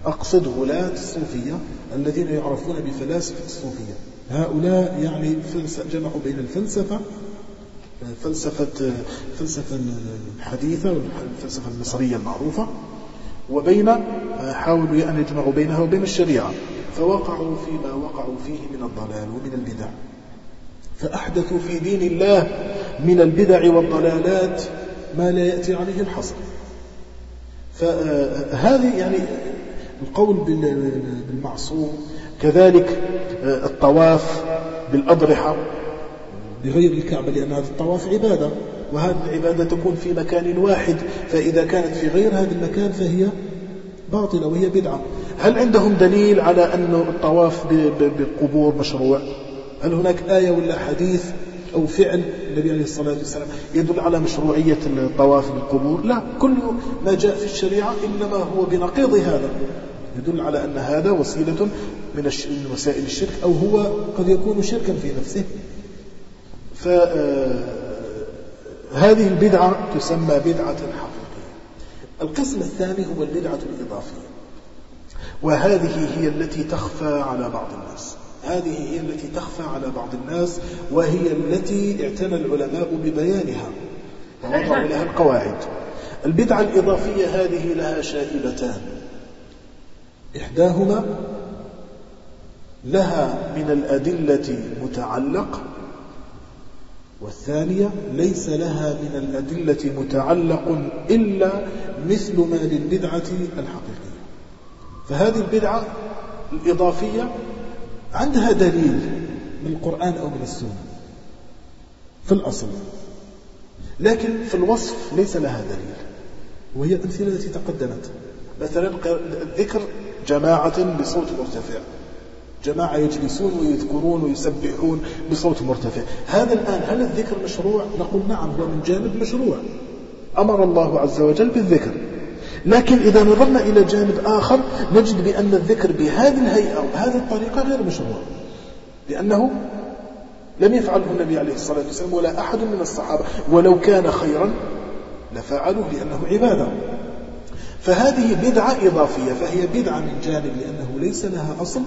أقصد غلاة الصوفية الذين يعرفون بفلاسفة الصوفية. هؤلاء يعني جمعوا بين الفلسفة فلسفة فلسفة الحديثة والفلسفة المصرية المعروفة وبين حاولوا أن يجمعوا بينها وبين الشريعة فوقعوا فيما وقعوا فيه من الضلال ومن البدع. فأحدثوا في دين الله من البدع والضلالات ما لا يأتي عليه الحصر. فهذه يعني القول بالمعصوم كذلك الطواف بالأضرحة بغير الكعبة لأن هذا الطواف عبادة وهذه العبادة تكون في مكان واحد فإذا كانت في غير هذا المكان فهي باطلة وهي بدعة. هل عندهم دليل على أن الطواف بالقبور مشروع؟ هل هناك آية ولا حديث أو فعل النبي عليه الصلاة والسلام يدل على مشروعية الطواف بالقبور. لا كل ما جاء في الشريعة إنما هو بنقيض هذا. يدل على أن هذا وسيلة من وسائل الشرك أو هو قد يكون شركا في نفسه. فهذه آه، البدعة تسمى بدعة حقيقية. القسم الثاني هو البدعة الإضافية وهذه هي التي تخفى على بعض الناس. هذه هي التي تخفى على بعض الناس وهي التي اعتنى العلماء ببيانها. ووضعوا لها القواعد. البدعة الإضافية هذه لها شائبتان. إحداهما لها من الأدلة متعلق والثانية ليس لها من الأدلة متعلق إلا مثل ما للبدعة الحقيقية. فهذه البدعة الإضافية عندها دليل من القرآن أو من السنة في الأصل. لكن في الوصف ليس لها دليل وهي الأمثلة التي تقدمت. مثلا ذكر جماعة بصوت مرتفع. جماعة يجلسون ويذكرون ويسبحون بصوت مرتفع. هذا الآن هل الذكر مشروع؟ نقول نعم هو من جانب مشروع. أمر الله عز وجل بالذكر. لكن إذا نظرنا إلى جانب آخر نجد بأن الذكر بهذه الهيئة وبهذه الطريقة غير مشروع. لأنه لم يفعله النبي عليه الصلاة والسلام ولا أحد من الصحابة. ولو كان خيرا لفعله لأنه عبادة. فهذه بدعة إضافية. فهي بدعة من جانب لأنه ليس لها أصل.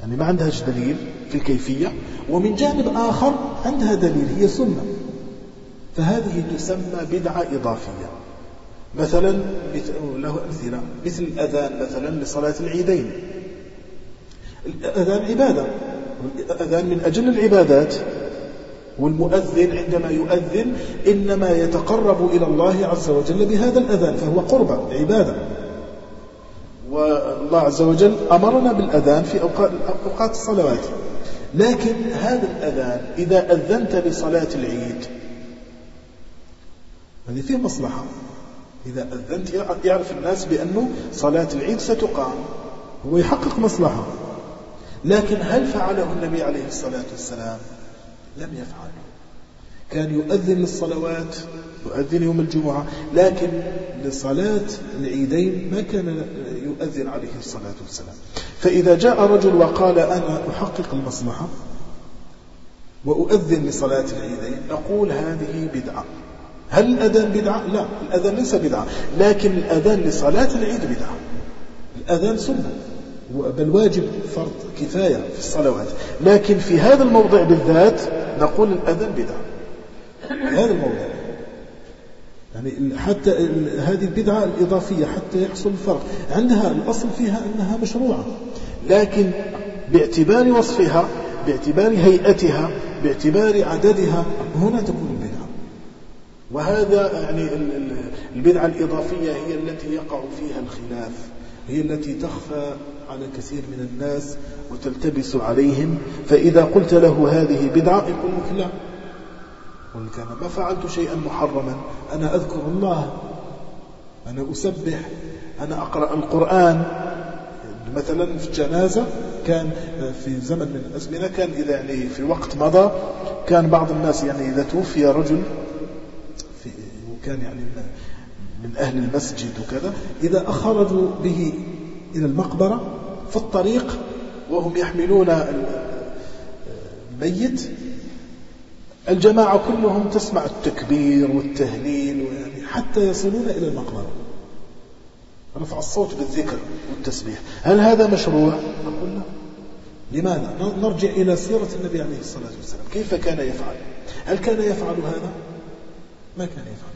يعني ما عندهاش دليل في الكيفية. ومن جانب آخر عندها دليل هي سنة. فهذه تسمى بدعة إضافية. مثلا له أمثلة مثل الأذان مثلا لصلاة العيدين. الأذان عبادة. الأذان من أجل العبادات. والمؤذن عندما يؤذن إنما يتقرب إلى الله عز وجل بهذا الأذان فهو قربة عبادة. والله عز وجل أمرنا بالأذان في أوقات الصلوات. لكن هذا الأذان إذا أذنت لصلاة العيد هذه فيه مصلحة. إذا أذنت يعرف الناس بأنه صلاة العيد ستقام. هو يحقق مصلحة. لكن هل فعله النبي عليه الصلاة والسلام؟ لم يفعل. كان يؤذن للصلوات يؤذن يوم الجمعة لكن لصلاة العيدين ما كان يؤذن عليه الصلاة والسلام. فإذا جاء رجل وقال أنا أحقق المصلحة وأؤذن لصلاة العيدين أقول هذه بدعة. هل الأذان بدعة؟ لا الأذان ليس بدعة لكن الأذان لصلاة العيد بدعة. الأذان سنة بل واجب فرض كفاية في الصلوات. لكن في هذا الموضع بالذات نقول الأذان بدعة. هذا الموضع يعني حتى هذه البدعة الإضافية حتى يحصل الفرق. عندها الأصل فيها أنها مشروعة. لكن باعتبار وصفها باعتبار هيئتها باعتبار عددها هنا تكون وهذا يعني البدعة الإضافية هي التي يقع فيها الخلاف هي التي تخفى على كثير من الناس وتلتبس عليهم فإذا قلت له هذه بدعة يقول لك لا. قل كان ما فعلت شيئا محرما أنا أذكر الله أنا أسبح أنا أقرأ القرآن. مثلا في الجنازة كان في زمن من الأزمنة كان إذا يعني في وقت مضى كان بعض الناس يعني إذا توفي رجل وكان يعني من أهل المسجد وكذا إذا أخرجوا به إلى المقبرة في الطريق وهم يحملون الميت الجماعة كلهم تسمع التكبير والتهليل ويعني حتى يصلون إلى المقبرة رفع الصوت بالذكر والتسبيح هل هذا مشروع؟ نقول لا لماذا؟ نرجع إلى سيرة النبي عليه الصلاة والسلام كيف كان يفعل؟ هل كان يفعل هذا؟ ما كان يفعل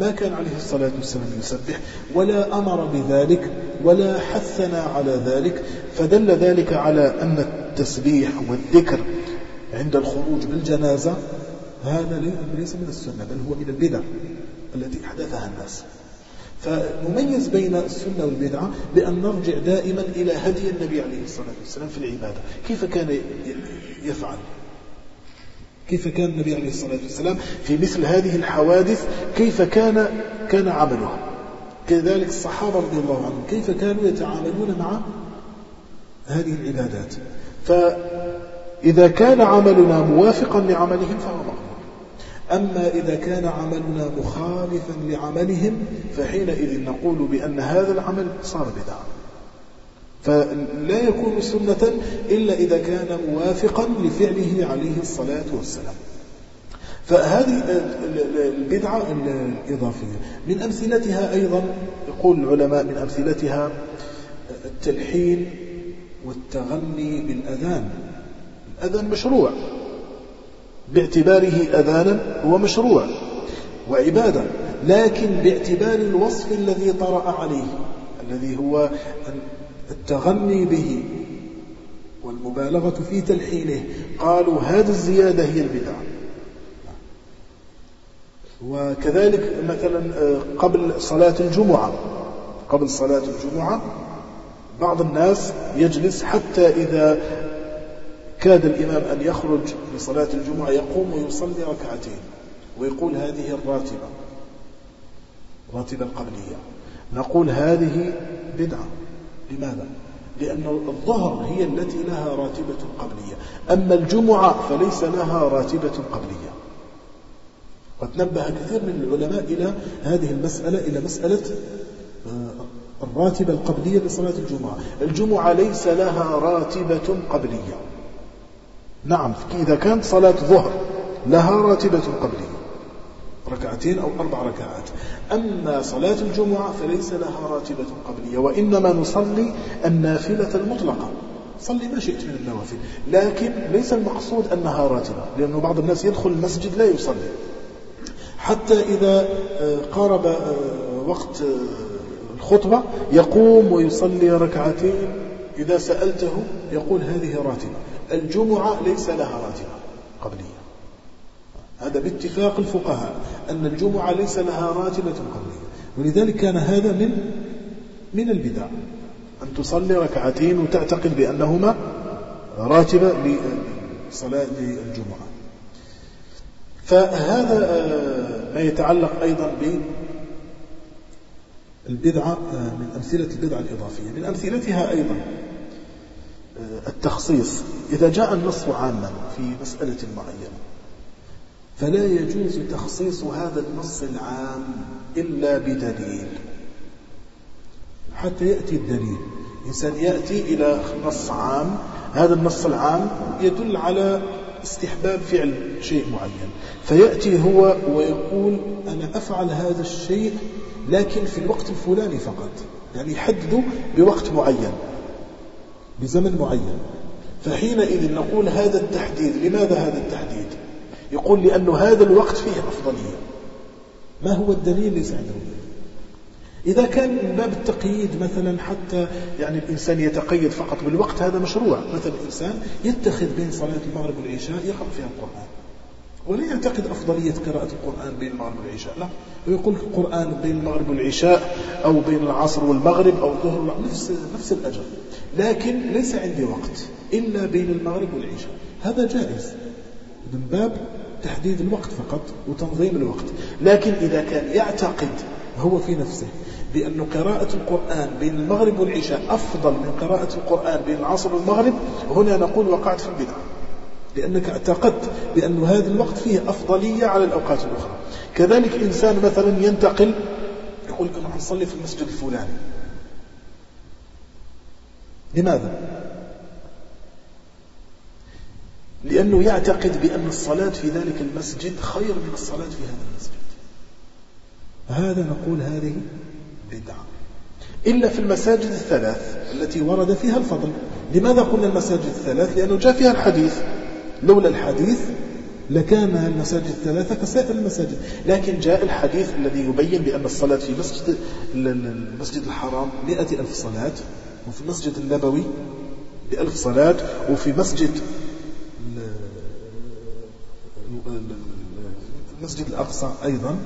ما كان عليه الصلاة والسلام يسبح ولا أمر بذلك ولا حثنا على ذلك فدل ذلك على أن التسبيح والذكر عند الخروج بالجنازة هذا ليس من السنة بل هو من البدع التي أحدثها الناس. فنميز بين السنة والبدعة بأن نرجع دائما إلى هدي النبي عليه الصلاة والسلام في العبادة. كيف كان يفعل؟ كيف كان النبي عليه الصلاة والسلام في مثل هذه الحوادث؟ كيف كان كان عمله؟ كذلك الصحابة رضي الله عنهم كيف كانوا يتعاملون مع هذه العبادات؟ فإذا كان عملنا موافقا لعملهم فهو مقبول. أما إذا كان عملنا مخالفا لعملهم فحينئذ نقول بأن هذا العمل صار بدعة فلا يكون سنة إلا إذا كان موافقا لفعله عليه الصلاة والسلام. فهذه البدعة الإضافية. من أمثلتها أيضا يقول العلماء من أمثلتها التلحين والتغني بالأذان. الأذان مشروع. باعتباره أذانا هو مشروع وعبادة لكن باعتبار الوصف الذي طرأ عليه الذي هو التغني به والمبالغة في تلحينه. قالوا هذه الزيادة هي البدعة وكذلك مثلا آه، قبل صلاة الجمعة قبل صلاة الجمعة بعض الناس يجلس حتى إذا كاد الإمام أن يخرج لصلاة الجمعة يقوم ويصلي ركعتين ويقول هذه الراتبة الراتبة القبلية. نقول هذه بدعة. لماذا؟ لأن الظهر هي التي لها راتبة قبلية. أما الجمعة فليس لها راتبة قبلية. قد نبه كثير من العلماء إلى هذه المسألة إلى مسألة آه، الراتبة القبلية لصلاة الجمعة. الجمعة ليس لها راتبة قبلية. نعم إذا كانت صلاة ظهر لها راتبة قبلية. ركعتين أو أربع ركعات. أما صلاة الجمعة فليس لها راتبة قبلية وإنما نصلي النافلة المطلقة. صلي ما شئت من النوافل لكن ليس المقصود أنها راتبة لأنه بعض الناس يدخل المسجد لا يصلي. حتى إذا آه، قارب آه، وقت آه، الخطبة يقوم ويصلي ركعتين إذا سألته يقول هذه راتبة. الجمعة ليس لها راتبة. هذا باتفاق الفقهاء أن الجمعة ليس لها راتبة قبلية ولذلك كان هذا من من البدع. أن تصلي ركعتين وتعتقد بأنهما راتبة لصلاة الجمعة. فهذا آه، ما يتعلق أيضا بالبدعة آه، من أمثلة البدعة الإضافية. من أمثلتها أيضا آه، التخصيص. إذا جاء النص عاما في مسألة معينة فلا يجوز تخصيص هذا النص العام إلا بدليل. حتى يأتي الدليل. إنسان يأتي إلى نص عام هذا النص العام يدل على استحباب فعل شيء معين. فيأتي هو ويقول أنا أفعل هذا الشيء لكن في الوقت الفلاني فقط. يعني يحدد بوقت معين بزمن معين. فحينئذ نقول هذا التحديد لماذا هذا التحديد؟ يقول لأن هذا الوقت فيه أفضلية. ما هو الدليل ليس عنده؟ إذا كان من باب التقييد مثلا حتى يعني الإنسان يتقيد فقط بالوقت هذا مشروع. مثلا الإنسان يتخذ بين صلاة المغرب والعشاء يقرأ فيها القرآن. ولا يعتقد أفضلية قراءة القرآن بين المغرب والعشاء لا. ويقول القرآن بين المغرب والعشاء أو بين العصر والمغرب أو الظهر نفس, نفس الأجر. لكن ليس عندي وقت إلا بين المغرب والعشاء. هذا جائز. من باب تحديد الوقت فقط وتنظيم الوقت. لكن إذا كان يعتقد هو في نفسه بأن قراءة القرآن بين المغرب والعشاء أفضل من قراءة القرآن بين العصر والمغرب هنا نقول وقعت في البدعة لأنك اعتقدت بأن هذا الوقت فيه أفضلية على الأوقات الأخرى. كذلك إنسان مثلا ينتقل يقول لك نصلي في المسجد الفلاني. لماذا؟ لأنه يعتقد بأن الصلاة في ذلك المسجد خير من الصلاة في هذا المسجد. هذا نقول هذه بدعة. إلا في المساجد الثلاث التي ورد فيها الفضل. لماذا قلنا المساجد الثلاث؟ لأنه جاء فيها الحديث. لولا الحديث لكان المساجد الثلاثة كسائر المساجد. لكن جاء الحديث الذي يبين بأن الصلاة في مسجد المسجد الحرام مئة ألف صلاة وفي المسجد النبوي بألف صلاة وفي مسجد المسجد الأقصى أيضا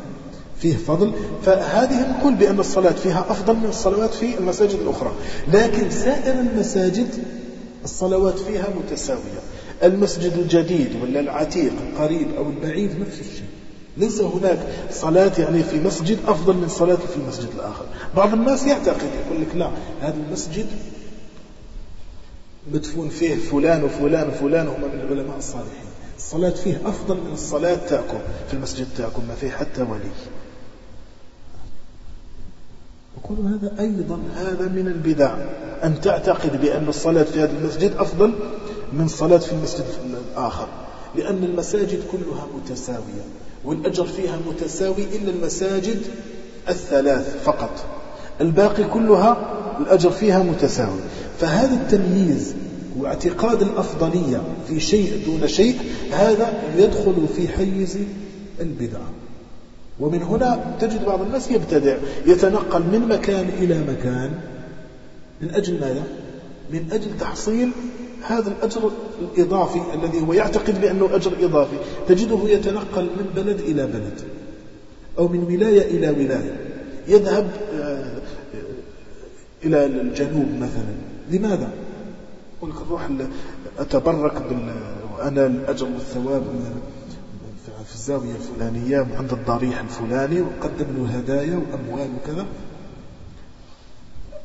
فيه فضل فهذه نقول بأن الصلاة فيها أفضل من الصلوات في المساجد الأخرى. لكن سائر المساجد الصلوات فيها متساوية. المسجد الجديد ولا العتيق القريب أو البعيد نفس الشيء. ليس هناك صلاة يعني في مسجد أفضل من صلاة في المسجد الآخر. بعض الناس يعتقد يقول لك لا هذا المسجد مدفون فيه فلان وفلان وفلان هم من العلماء الصالحين. الصلاة فيه أفضل من الصلاة تاكم في المسجد تاكم ما فيه حتى ولي. يقول هذا أيضا هذا من البدع. أن تعتقد بأن الصلاة في هذا المسجد أفضل من صلاة في المسجد الآخر. لأن المساجد كلها متساوية والأجر فيها متساوي إلا المساجد الثلاث فقط. الباقي كلها الأجر فيها متساوي. فهذا التمييز واعتقاد الأفضلية في شيء دون شيء هذا يدخل في حيز البدعة ومن هنا تجد بعض الناس يبتدع يتنقل من مكان إلى مكان. من أجل ماذا؟ من أجل تحصيل هذا الأجر الإضافي الذي هو يعتقد بأنه أجر إضافي. تجده يتنقل من بلد إلى بلد أو من ولاية إلى ولاية. يذهب آه، إلى الجنوب مثلا. لماذا؟ يقول لك أتبرك بال وأنا الأجر والثواب في الزاوية الفلانية عند الضريح الفلاني وقدم له هدايا وأموال وكذا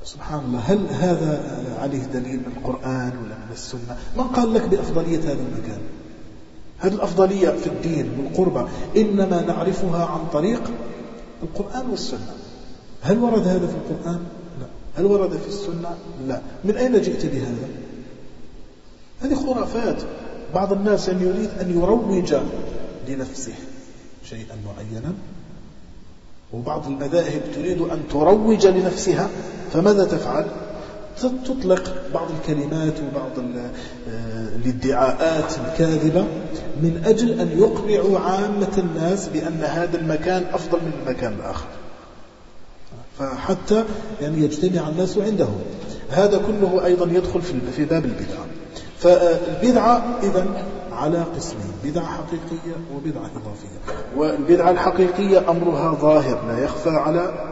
سبحان الله هل هذا عليه دليل من القرآن ولا من السنة من قال لك بأفضلية هذا المكان هذه الأفضلية في الدين والقربة إنما نعرفها عن طريق القرآن والسنة هل ورد هذا في القرآن؟ لا هل ورد في السنة؟ لا من أين جئت بهذا؟ هذه خرافات. بعض الناس يعني يريد أن يروج لنفسه شيئا معينا وبعض المذاهب تريد أن تروج لنفسها فماذا تفعل؟ تطلق بعض الكلمات وبعض آه، الادعاءات الكاذبة من أجل أن يقنعوا عامة الناس بأن هذا المكان أفضل من المكان الآخر. فحتى يعني يجتمع الناس عنده هذا كله أيضا يدخل في باب البدعة. فالبدعة إذا على قسمين بدعة حقيقية وبدعة إضافية. والبدعة الحقيقية أمرها ظاهر لا يخفى على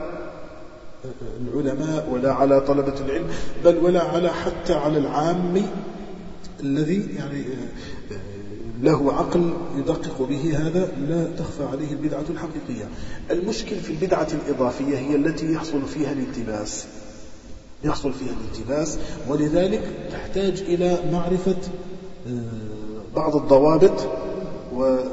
العلماء ولا على طلبة العلم بل ولا على حتى على العام الذي يعني له عقل يدقق به هذا لا تخفى عليه البدعة الحقيقية. المشكل في البدعة الإضافية هي التي يحصل فيها الالتباس. يحصل فيها الالتباس ولذلك تحتاج إلى معرفة آه، بعض الضوابط وهذه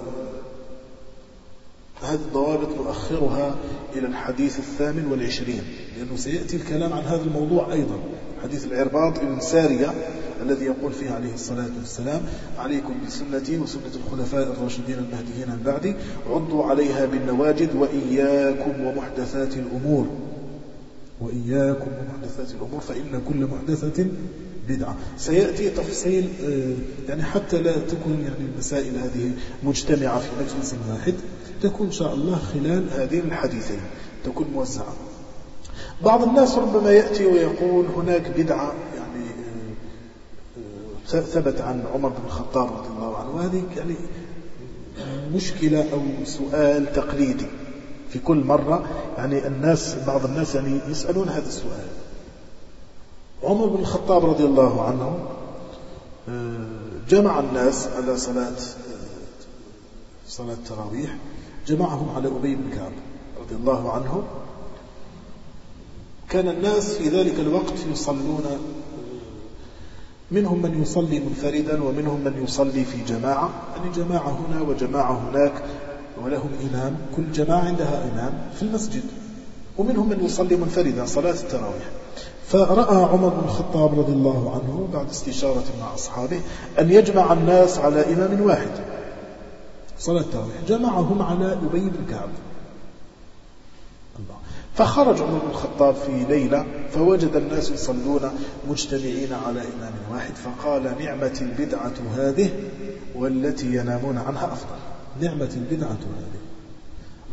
الضوابط نؤخرها إلى الحديث الثامن والعشرين لأنه سيأتي الكلام عن هذا الموضوع أيضا. حديث العرباض بن سارية الذي يقول فيه عليه الصلاة والسلام عليكم بسنتي وسنة الخلفاء الراشدين المهديين من بعدي عضوا عليها بالنواجد وإياكم ومحدثات الأمور. وإياكم ومحدثات الأمور فإن كل محدثة بدعة. سيأتي تفصيل آه، يعني حتى لا تكون يعني المسائل هذه مجتمعة في مجلس واحد تكون إن شاء الله خلال هذين الحديثين تكون موزعة. بعض الناس ربما يأتي ويقول هناك بدعة يعني آه، آه، ثبت عن عمر بن الخطاب رضي الله عنه. وهذه يعني مشكلة أو سؤال تقليدي. في كل مرة يعني الناس بعض الناس يعني يسألون هذا السؤال. عمر بن الخطاب رضي الله عنه آه، جمع الناس على صلاة صلاة التراويح جمعهم على أبي بن كعب رضي الله عنه. كان الناس في ذلك الوقت يصلون منهم من يصلي منفردا ومنهم من يصلي في جماعة. يعني جماعة هنا وجماعة هناك. ولهم إمام كل جماعة عندها إمام في المسجد. ومنهم من يصلي منفردا صلاة التراويح. فرأى عمر بن الخطاب رضي الله عنه بعد استشارة مع أصحابه أن يجمع الناس على إمام واحد. صلاة التراويح. جمعهم على أبي بن كعب. الله فخرج عمر بن الخطاب في ليلة فوجد الناس يصلون مجتمعين على إمام واحد فقال نعمة البدعة هذه والتي ينامون عنها أفضل. نعمة البدعة هذه.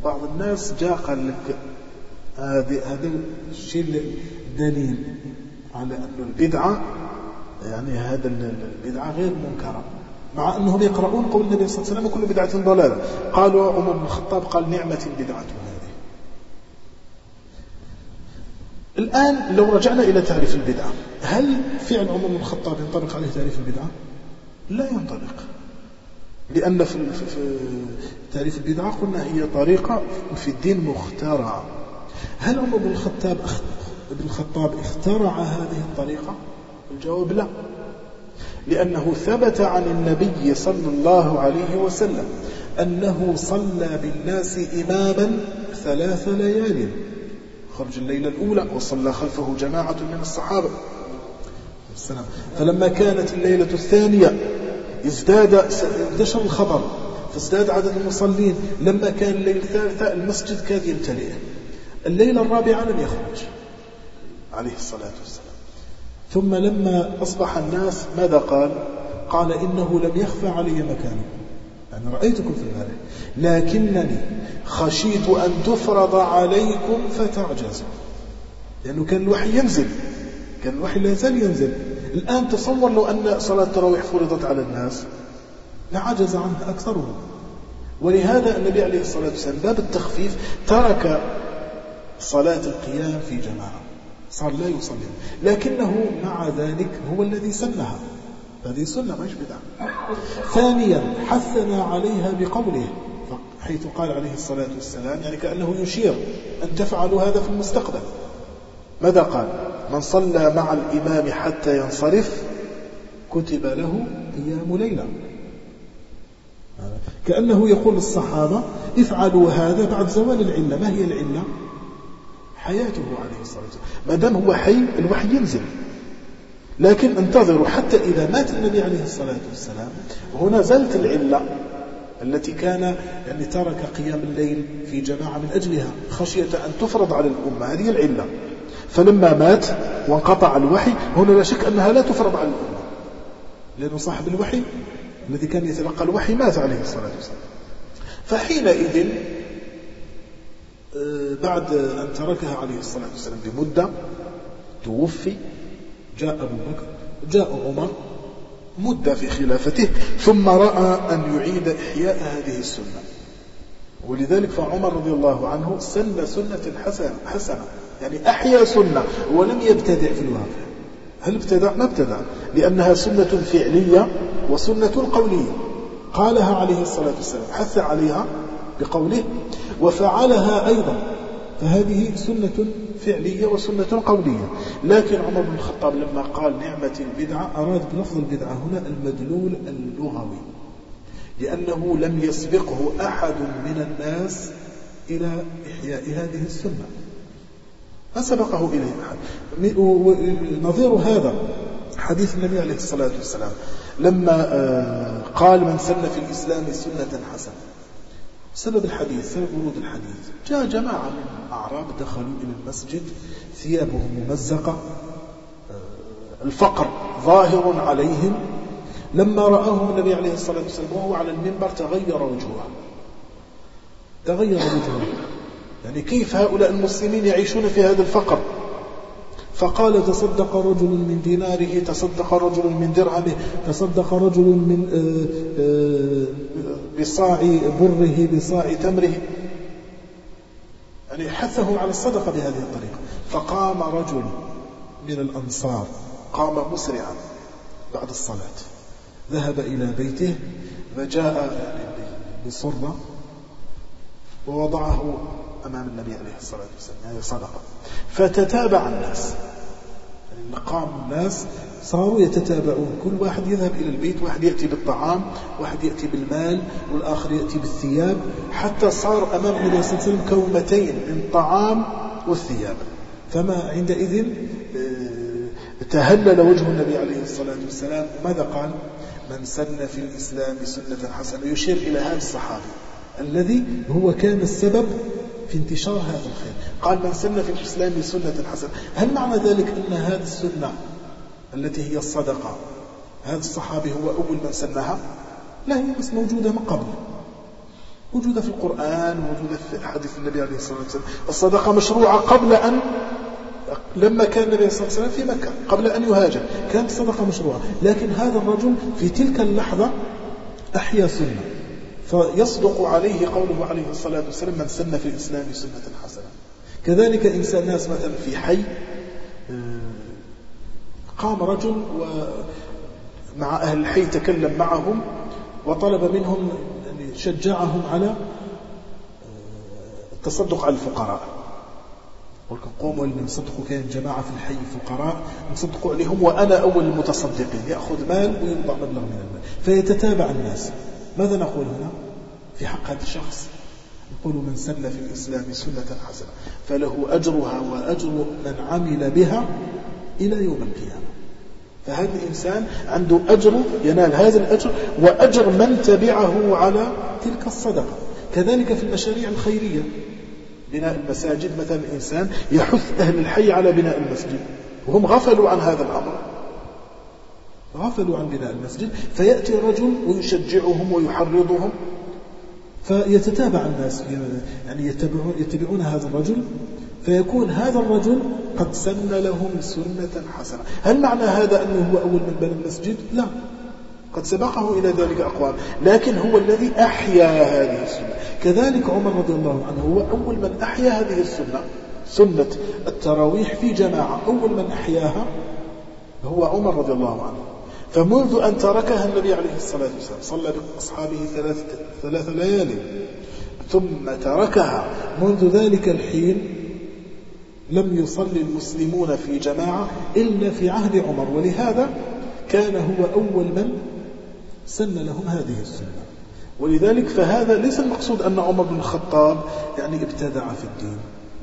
بعض الناس جاء قال لك هذا الشيء دليل على أن البدعة يعني هذا البدعة غير منكرة. مع أنهم يقرؤون قول النبي صلى الله عليه وسلم كل بدعة ضلالة. قالوا عمر بن الخطاب قال نعمة البدعة هذه. الآن لو رجعنا إلى تعريف البدعة هل فعل عمر بن الخطاب ينطبق عليه تعريف البدعة؟ لا ينطبق. لأن في تعريف البدعة قلنا هي طريقة في الدين مخترعة. هل عمر بن الخطاب ابن الخطاب اخترع هذه الطريقة؟ الجواب لا. لأنه ثبت عن النبي صلى الله عليه وسلم أنه صلى بالناس إماما ثلاث ليال. خرج الليلة الأولى وصلى خلفه جماعة من الصحابة. السلام. فلما كانت الليلة الثانية ازداد انتشر الخبر فازداد عدد المصلين لما كان الليلة الثالثة المسجد كاد يمتلئ الليلة الرابعة لم يخرج عليه الصلاة والسلام. ثم لما أصبح الناس ماذا قال؟ قال إنه لم يخفى علي مكانه. أنا رأيتكم في البارح لكنني خشيت أن تفرض عليكم فتعجزوا. لأنه كان الوحي ينزل. كان الوحي لا يزال ينزل. الآن تصور لو أن صلاة التراويح فرضت على الناس لعجز عنها أكثرهم. ولهذا النبي عليه الصلاة والسلام باب التخفيف ترك صلاة القيام في جماعة. صار لا يصلي. لكنه مع ذلك هو الذي سنها. هذه سنة مش بدعة. ثانيا حثنا عليها بقوله حيث قال عليه الصلاة والسلام يعني كأنه يشير أن تفعلوا هذا في المستقبل. ماذا قال؟ من صلى مع الإمام حتى ينصرف كتب له أيام ليلة. كأنه يقول للصحابة افعلوا هذا بعد زوال العلة. ما هي العلة؟ حياته عليه الصلاة والسلام. ما دام هو حي الوحي ينزل. لكن انتظروا حتى إذا مات النبي عليه الصلاة والسلام. وهنا زالت العلة التي كان يعني ترك قيام الليل في جماعة من أجلها خشية أن تفرض على الأمة. هذه العلة. فلما مات وانقطع الوحي هنا لا شك أنها لا تفرض على الأمة. لأن صاحب الوحي الذي كان يتلقى الوحي مات عليه الصلاة والسلام. فحينئذ آه، بعد أن تركها عليه الصلاة والسلام بمدة توفي جاء أبو بكر جاء عمر مدة في خلافته ثم رأى أن يعيد إحياء هذه السنة. ولذلك فعمر رضي الله عنه سن سنة حسنة, حسنة. يعني أحيا سنة ولم يبتدع في الواقع. هل ابتدع؟ ما ابتدع. لأنها سنة فعلية وسنة قولية. قالها عليه الصلاة والسلام حث عليها بقوله وفعلها أيضا فهذه سنة فعلية وسنة قولية. لكن عمر بن الخطاب لما قال نعمة البدعة أراد بلفظ البدعة هنا المدلول اللغوي. لأنه لم يسبقه أحد من الناس إلى إحياء هذه السنة. ما سبقه إليه أحد. نظير هذا حديث النبي عليه الصلاة والسلام لما آه، قال من سن في الإسلام سنة حسنة. سبب الحديث سبب ورود الحديث. جاء جماعة من الأعراب دخلوا إلى المسجد ثيابهم ممزقة آه، الفقر ظاهر عليهم. لما رآهم النبي عليه الصلاة والسلام وهو على المنبر تغير وجهه. تغير وجهه. يعني كيف هؤلاء المسلمين يعيشون في هذا الفقر؟ فقال تصدق رجل من ديناره تصدق رجل من درهمه تصدق رجل من آه، آه، بصاع بره بصاع تمره. يعني حثهم على الصدقة بهذه الطريقة. فقام رجل من الأنصار قام مسرعا بعد الصلاة. ذهب إلى بيته فجاء بصرة ووضعه أمام النبي عليه الصلاة والسلام هذه يعني صدقة. فتتابع الناس. يعني مقام الناس صاروا يتتابعون. كل واحد يذهب إلى البيت واحد يأتي بالطعام واحد يأتي بالمال والآخر يأتي بالثياب. حتى صار أمام النبي صلى الله عليه وسلم كومتين من طعام والثياب. فما عندئذ آه، تهلل وجه النبي عليه الصلاة والسلام. ماذا قال؟ من سن في الإسلام سنة حسنة يشير إلى هذا الصحابي الذي هو كان السبب في انتشار هذا الخير. قال من سن في الإسلام سنة حسنة. هل معنى ذلك أن هذه السنة التي هي الصدقة هذا الصحابي هو أول من سنها؟ لا هي بس موجودة من قبل. موجودة في القرآن موجودة في حديث النبي عليه الصلاة والسلام. الصدقة مشروعة قبل أن لما كان النبي صلى الله عليه وسلم في مكة قبل أن يهاجر. كانت الصدقة مشروعة. لكن هذا الرجل في تلك اللحظة أحيا سنة. فيصدق عليه قوله عليه الصلاة والسلام من سن في الإسلام سنة حسنة. كذلك إنسان ناس مثلا في حي آه، قام رجل ومع أهل الحي تكلم معهم وطلب منهم يعني شجعهم على آه، التصدق على الفقراء. ولكن قوموا اللي نصدقوا كان جماعة في الحي فقراء نصدقوا عليهم وأنا أول المتصدقين يأخذ مال ويوضع مبلغ من المال. فيتتابع الناس. ماذا نقول هنا؟ في حق هذا الشخص. نقول من سن في الإسلام سنة حسنة فله أجرها وأجر من عمل بها إلى يوم القيامة. فهذا الإنسان عنده أجر ينال هذا الأجر وأجر من تبعه على تلك الصدقة. كذلك في المشاريع الخيرية بناء المساجد مثلا الإنسان يحث أهل الحي على بناء المسجد وهم غفلوا عن هذا الأمر. غفلوا عن بناء المسجد فيأتي رجل ويشجعهم ويحرضهم فيتتابع الناس يعني يتبعون, يتبعون هذا الرجل فيكون هذا الرجل قد سن لهم سنة حسنة. هل معنى هذا أنه هو أول من بنى المسجد؟ لا. قد سبقه إلى ذلك أقوال. لكن هو الذي أحيا هذه السنة. كذلك عمر رضي الله عنه هو أول من أحيا هذه السنة. سنة التراويح في جماعة. أول من أحياها هو عمر رضي الله عنه. فمنذ أن تركها النبي عليه الصلاة والسلام صلى بأصحابه ثلاث, ثلاث ليالي ثم تركها منذ ذلك الحين لم يصلي المسلمون في جماعة إلا في عهد عمر ولهذا كان هو أول من سن لهم هذه السنة. ولذلك فهذا ليس المقصود أن عمر بن الخطاب يعني ابتدع في الدين.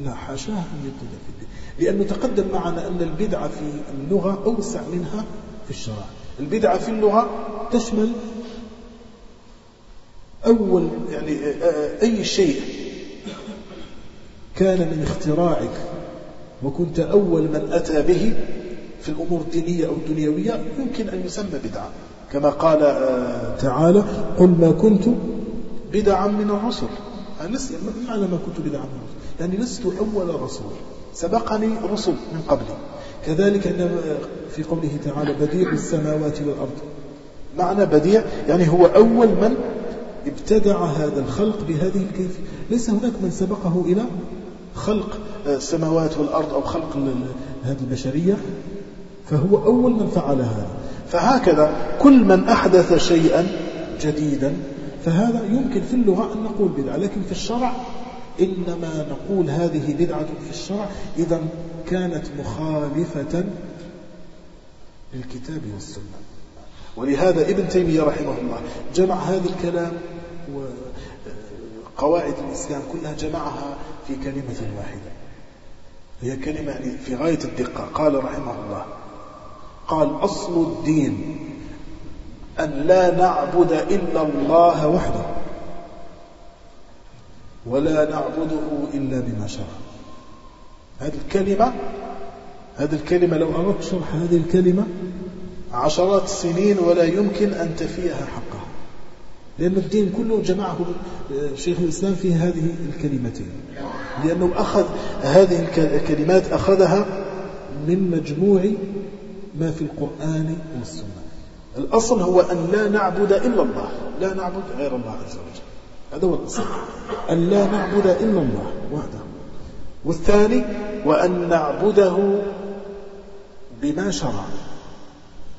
لا حاشاها أن يبتدع في الدين. لأنه تقدم معنا أن البدعة في اللغة أوسع منها في الشرع البدعة في اللغة تشمل أول يعني أي شيء كان من اختراعك وكنت أول من أتى به في الأمور الدينية أو الدنيوية يمكن أن يسمى بدعة. كما قال آه، تعالى قل ما كنت بدعا من الرسل. لست معنى ما كنت بدعا من الرسل؟ يعني لست أول رسول. سبقني رسل من قبلي. كذلك عندما في قوله تعالى بديع السماوات والأرض. معنى بديع يعني هو أول من ابتدع هذا الخلق بهذه الكيفية. ليس هناك من سبقه إلى خلق السماوات والأرض أو خلق هذه البشرية فهو أول من فعل هذا. فهكذا كل من أحدث شيئا جديدا فهذا يمكن في اللغة أن نقول بدعة. لكن في الشرع إنما نقول هذه بدعة في الشرع إذا كانت مخالفة للكتاب والسنة. ولهذا ابن تيمية رحمه الله جمع هذا الكلام وقواعد الإسلام كلها جمعها في كلمة واحدة. هي كلمة يعني في غاية الدقة. قال رحمه الله قال أصل الدين أن لا نعبد إلا الله وحده ولا نعبده إلا بما شرع. هذه الكلمة هذه الكلمة لو أردت شرح هذه الكلمة عشرات السنين ولا يمكن أن تفيها حقها. لأن الدين كله جمعه شيخ الإسلام في هذه الكلمتين. لأنه أخذ هذه الكلمات أخذها من مجموع ما في القرآن والسنة. الأصل هو أن لا نعبد إلا الله. لا نعبد غير الله عز وجل. هذا هو الأصل. أن لا نعبد إلا الله وحده. والثاني وأن نعبده بما شرع.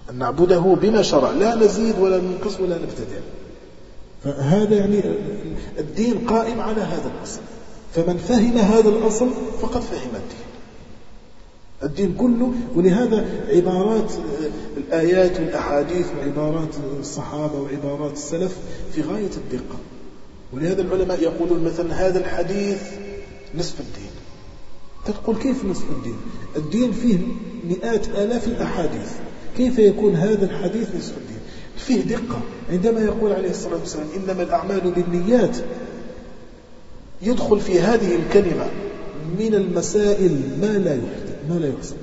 أن نعبده بما شرع. لا نزيد ولا ننقص ولا نبتدع. فهذا يعني الدين قائم على هذا الأصل. فمن فهم هذا الأصل فقد فهم الدين. الدين كله ولهذا عبارات الآيات والأحاديث وعبارات الصحابة وعبارات السلف في غاية الدقة. ولهذا العلماء يقولون مثلا هذا الحديث نصف الدين. تقول كيف نصف الدين؟ الدين فيه مئات آلاف الأحاديث. كيف يكون هذا الحديث نصف الدين؟ فيه دقة. عندما يقول عليه الصلاة والسلام إنما الأعمال بالنيات يدخل في هذه الكلمة من المسائل ما لا يحدث ما لا يحسن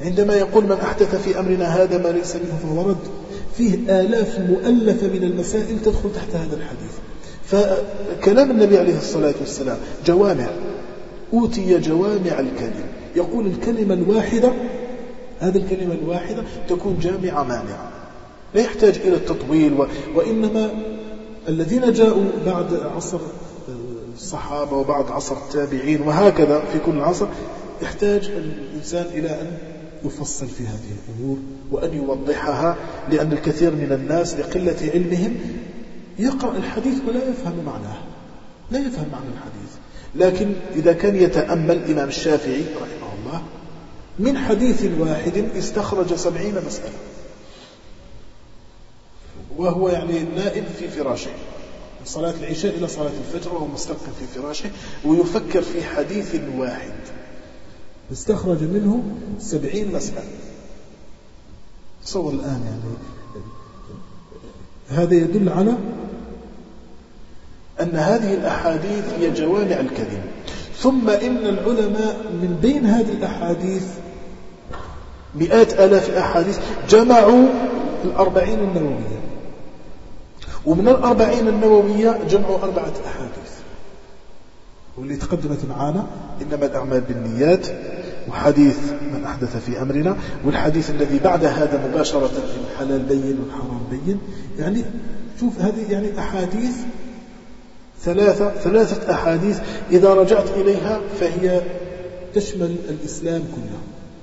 عندما يقول من أحدث في أمرنا هذا ما ليس منه فهو رد. فيه آلاف مؤلفة من المسائل تدخل تحت هذا الحديث. فكلام النبي عليه الصلاة والسلام جوامع. أوتي جوامع الكلم. يقول الكلمة الواحدة هذه الكلمة الواحدة تكون جامعة مانعة. لا يحتاج إلى التطويل و... وإنما الذين جاءوا بعد عصر الصحابة وبعد عصر التابعين وهكذا في كل عصر يحتاج الإنسان إلى أن يفصل في هذه الأمور وأن يوضحها لأن الكثير من الناس لقلة علمهم يقرأ الحديث ولا يفهم معناه. لا يفهم معنى الحديث. لكن إذا كان يتأمل الإمام الشافعي رحمه الله من حديث واحد استخرج سبعين مسألة. وهو يعني نائم في فراشه. من صلاة العشاء إلى صلاة الفجر وهو مستقم في فراشه ويفكر في حديث واحد. استخرج منه سبعين مسألة. تصور الآن يعني. هذا يدل على أن هذه الأحاديث هي جوامع الكلم ثم إن العلماء من بين هذه الأحاديث مئات آلاف الأحاديث جمعوا الأربعين النووية. ومن الأربعين النووية جمعوا أربعة أحاديث. واللي تقدمت معنا إنما الأعمال بالنيات وحديث من أحدث في أمرنا والحديث الذي بعد هذا مباشرة الحلال بين والحرام بين. يعني شوف هذه يعني أحاديث ثلاثة ثلاثة أحاديث. إذا رجعت إليها فهي تشمل الإسلام كله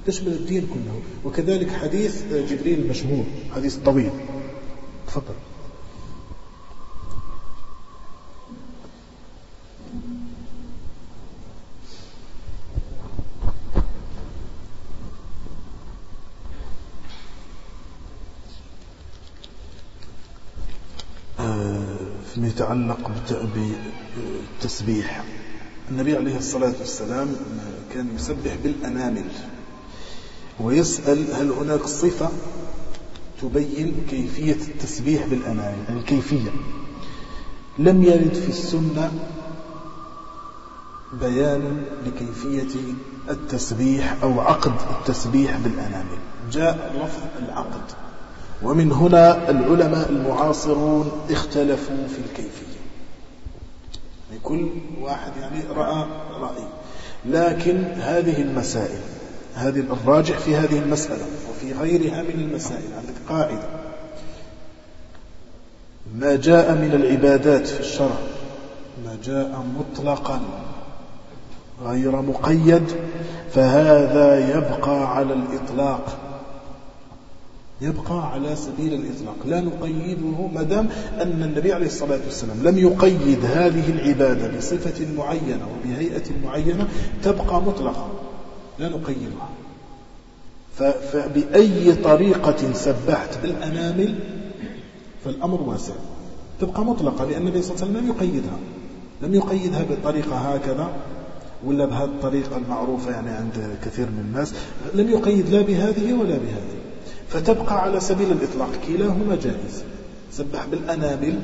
تشمل الدين كله. وكذلك حديث جبريل المشهور حديث طويل. تفضل. فيما يتعلق بالتسبيح النبي عليه الصلاة والسلام كان يسبح بالأنامل ويسأل هل هناك صفة تبين كيفية التسبيح بالأنامل يعني الكيفية لم يرد في السنة بيان لكيفية التسبيح أو عقد التسبيح بالأنامل. جاء لفظ العقد. ومن هنا العلماء المعاصرون اختلفوا في الكيفية. يعني كل واحد يعني رأى رأي. لكن هذه المسائل هذه الراجح في هذه المسألة وفي غيرها من المسائل عندك قاعدة. ما جاء من العبادات في الشرع ما جاء مطلقا غير مقيد فهذا يبقى على الإطلاق. يبقى على سبيل الإطلاق. لا نقيده ما دام أن النبي عليه الصلاة والسلام لم يقيد هذه العبادة بصفة معينة وبهيئة معينة تبقى مطلقة. لا نقيدها. فبأي طريقة سبحت بالأنامل فالأمر واسع. تبقى مطلقة لأن النبي صلى الله عليه وسلم لم يقيدها. لم يقيدها بالطريقة هكذا ولا بهذه الطريقة المعروفة يعني عند كثير من الناس. لم يقيد لا بهذه ولا بهذه. فتبقى على سبيل الإطلاق. كلاهما جائز. سبح بالأنامل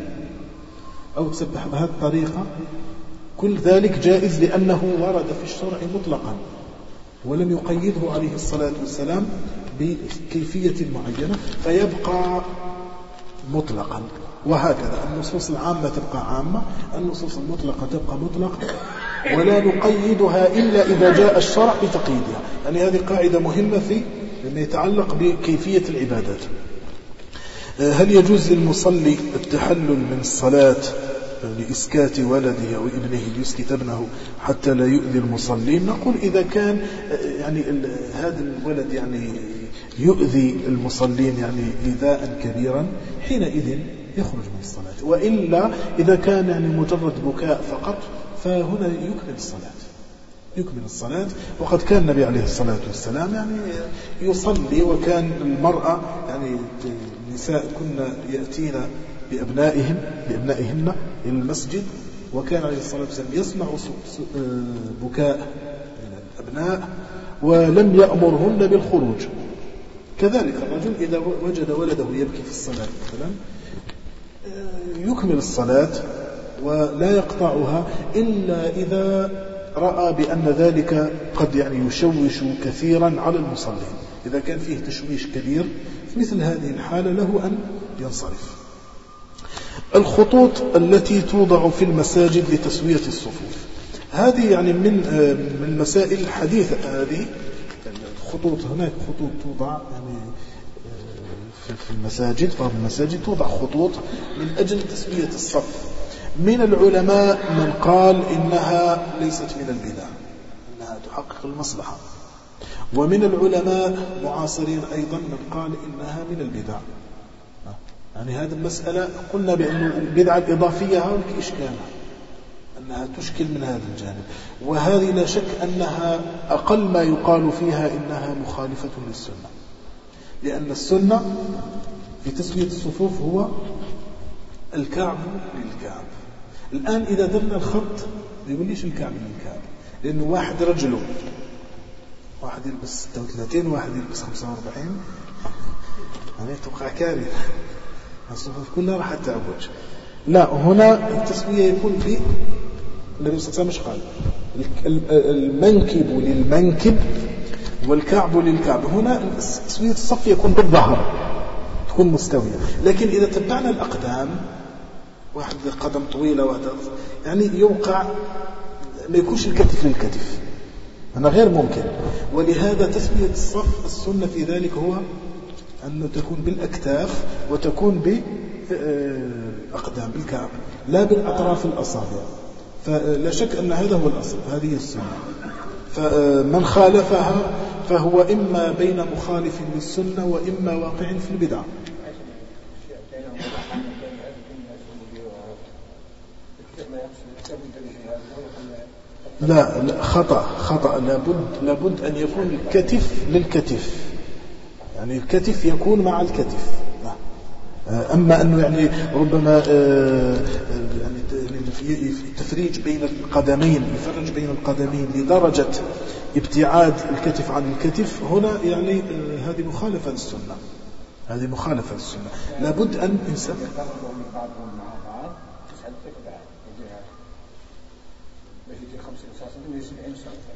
أو تسبح بهذه الطريقة. كل ذلك جائز لأنه ورد في الشرع مطلقا. ولم يقيده عليه الصلاة والسلام بكيفية معينة فيبقى مطلقا. وهكذا النصوص العامة تبقى عامة النصوص المطلقة تبقى مطلقة. ولا نقيدها إلا إذا جاء الشرع بتقييدها. يعني هذه قاعدة مهمة في لما يتعلق بكيفية العبادات. هل يجوز للمصلي التحلل من الصلاة لإسكات ولده أو ابنه ليسكت ابنه حتى لا يؤذي المصلين نقول إذا كان يعني هذا الولد يعني يؤذي المصلين يعني إيذاء كبيرا حينئذ يخرج من الصلاة. وإلا إذا كان يعني مجرد بكاء فقط فهنا يكمل الصلاة. يكمل الصلاة. وقد كان النبي عليه الصلاة والسلام يعني يصلي وكان المرأة يعني النساء كنا يأتين بأبنائهم بأبنائهن إلى المسجد. وكان عليه الصلاة والسلام يسمع بكاء الأبناء ولم يأمرهن بالخروج. كذلك الرجل إذا وجد ولده يبكي في الصلاة مثلا يكمل الصلاة ولا يقطعها إلا إذا رأى بأن ذلك قد يعني يشوش كثيرا على المصلين. إذا كان فيه تشويش كبير في مثل هذه الحالة له أن ينصرف. الخطوط التي توضع في المساجد لتسوية الصفوف. هذه يعني من من المسائل الحديثة هذه. الخطوط هناك خطوط توضع يعني في المساجد بعض المساجد توضع خطوط من أجل تسوية الصف. من العلماء من قال إنها ليست من البدع أنها تحقق المصلحة. ومن العلماء معاصرين أيضا من قال إنها من البدع. يعني هذه المسألة قلنا بأن البدعة الإضافية هناك إشكال أنها تشكل من هذا الجانب. وهذه لا شك أنها أقل ما يقال فيها إنها مخالفة للسنة. لأن السنة في تسوية الصفوف هو الكعب للكعب. الآن إذا درنا الخط ما يقوليش الكعب للكعب لأنه واحد رجله. واحد يلبس 36 وواحد يلبس 45 يعني توقع كارثة الصفوف كلها راح تعوج. لا هنا التسوية يكون في النبي صلى الله عليه وسلم قال. المنكب للمنكب والكعب للكعب. هنا تسوية الصف يكون بالظهر تكون مستوية. لكن إذا تبعنا الأقدام واحد قدم طويلة واحد يعني يوقع ما يكونش الكتف للكتف أنا غير ممكن. ولهذا تسمية الصف السنة في ذلك هو أنه تكون بالأكتاف وتكون بالأقدام بالكعب لا بالأطراف الأصابع. فلا شك أن هذا هو الأصل هذه السنة. فمن خالفها فهو إما بين مخالف للسنة وإما واقع في البدعة لا, لا خطأ خطأ. لابد, لابد أن يكون الكتف للكتف. يعني الكتف يكون مع الكتف. أما أنه يعني ربما يعني التفريج بين القدمين يفرج بين القدمين لدرجة ابتعاد الكتف عن الكتف هنا يعني آه، هذه مخالفة للسنة. هذه مخالفة للسنة. لابد أن إنسان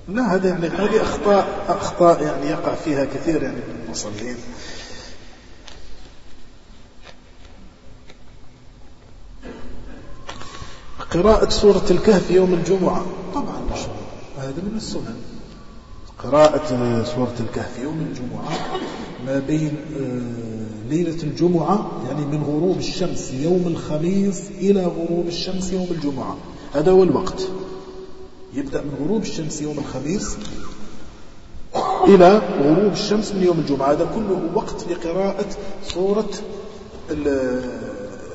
لا هذا يعني هذه أخطاء أخطاء يعني يقع فيها كثير يعني من المصلين. قراءة سورة الكهف يوم الجمعة. طبعا هذا من السنن. قراءة سورة الكهف يوم الجمعة ما بين آه، ليلة الجمعة يعني من غروب الشمس يوم الخميس إلى غروب الشمس يوم الجمعة. هذا هو الوقت. يبدأ من غروب الشمس يوم الخميس إلى غروب الشمس من يوم الجمعة. هذا كله وقت لقراءة سورة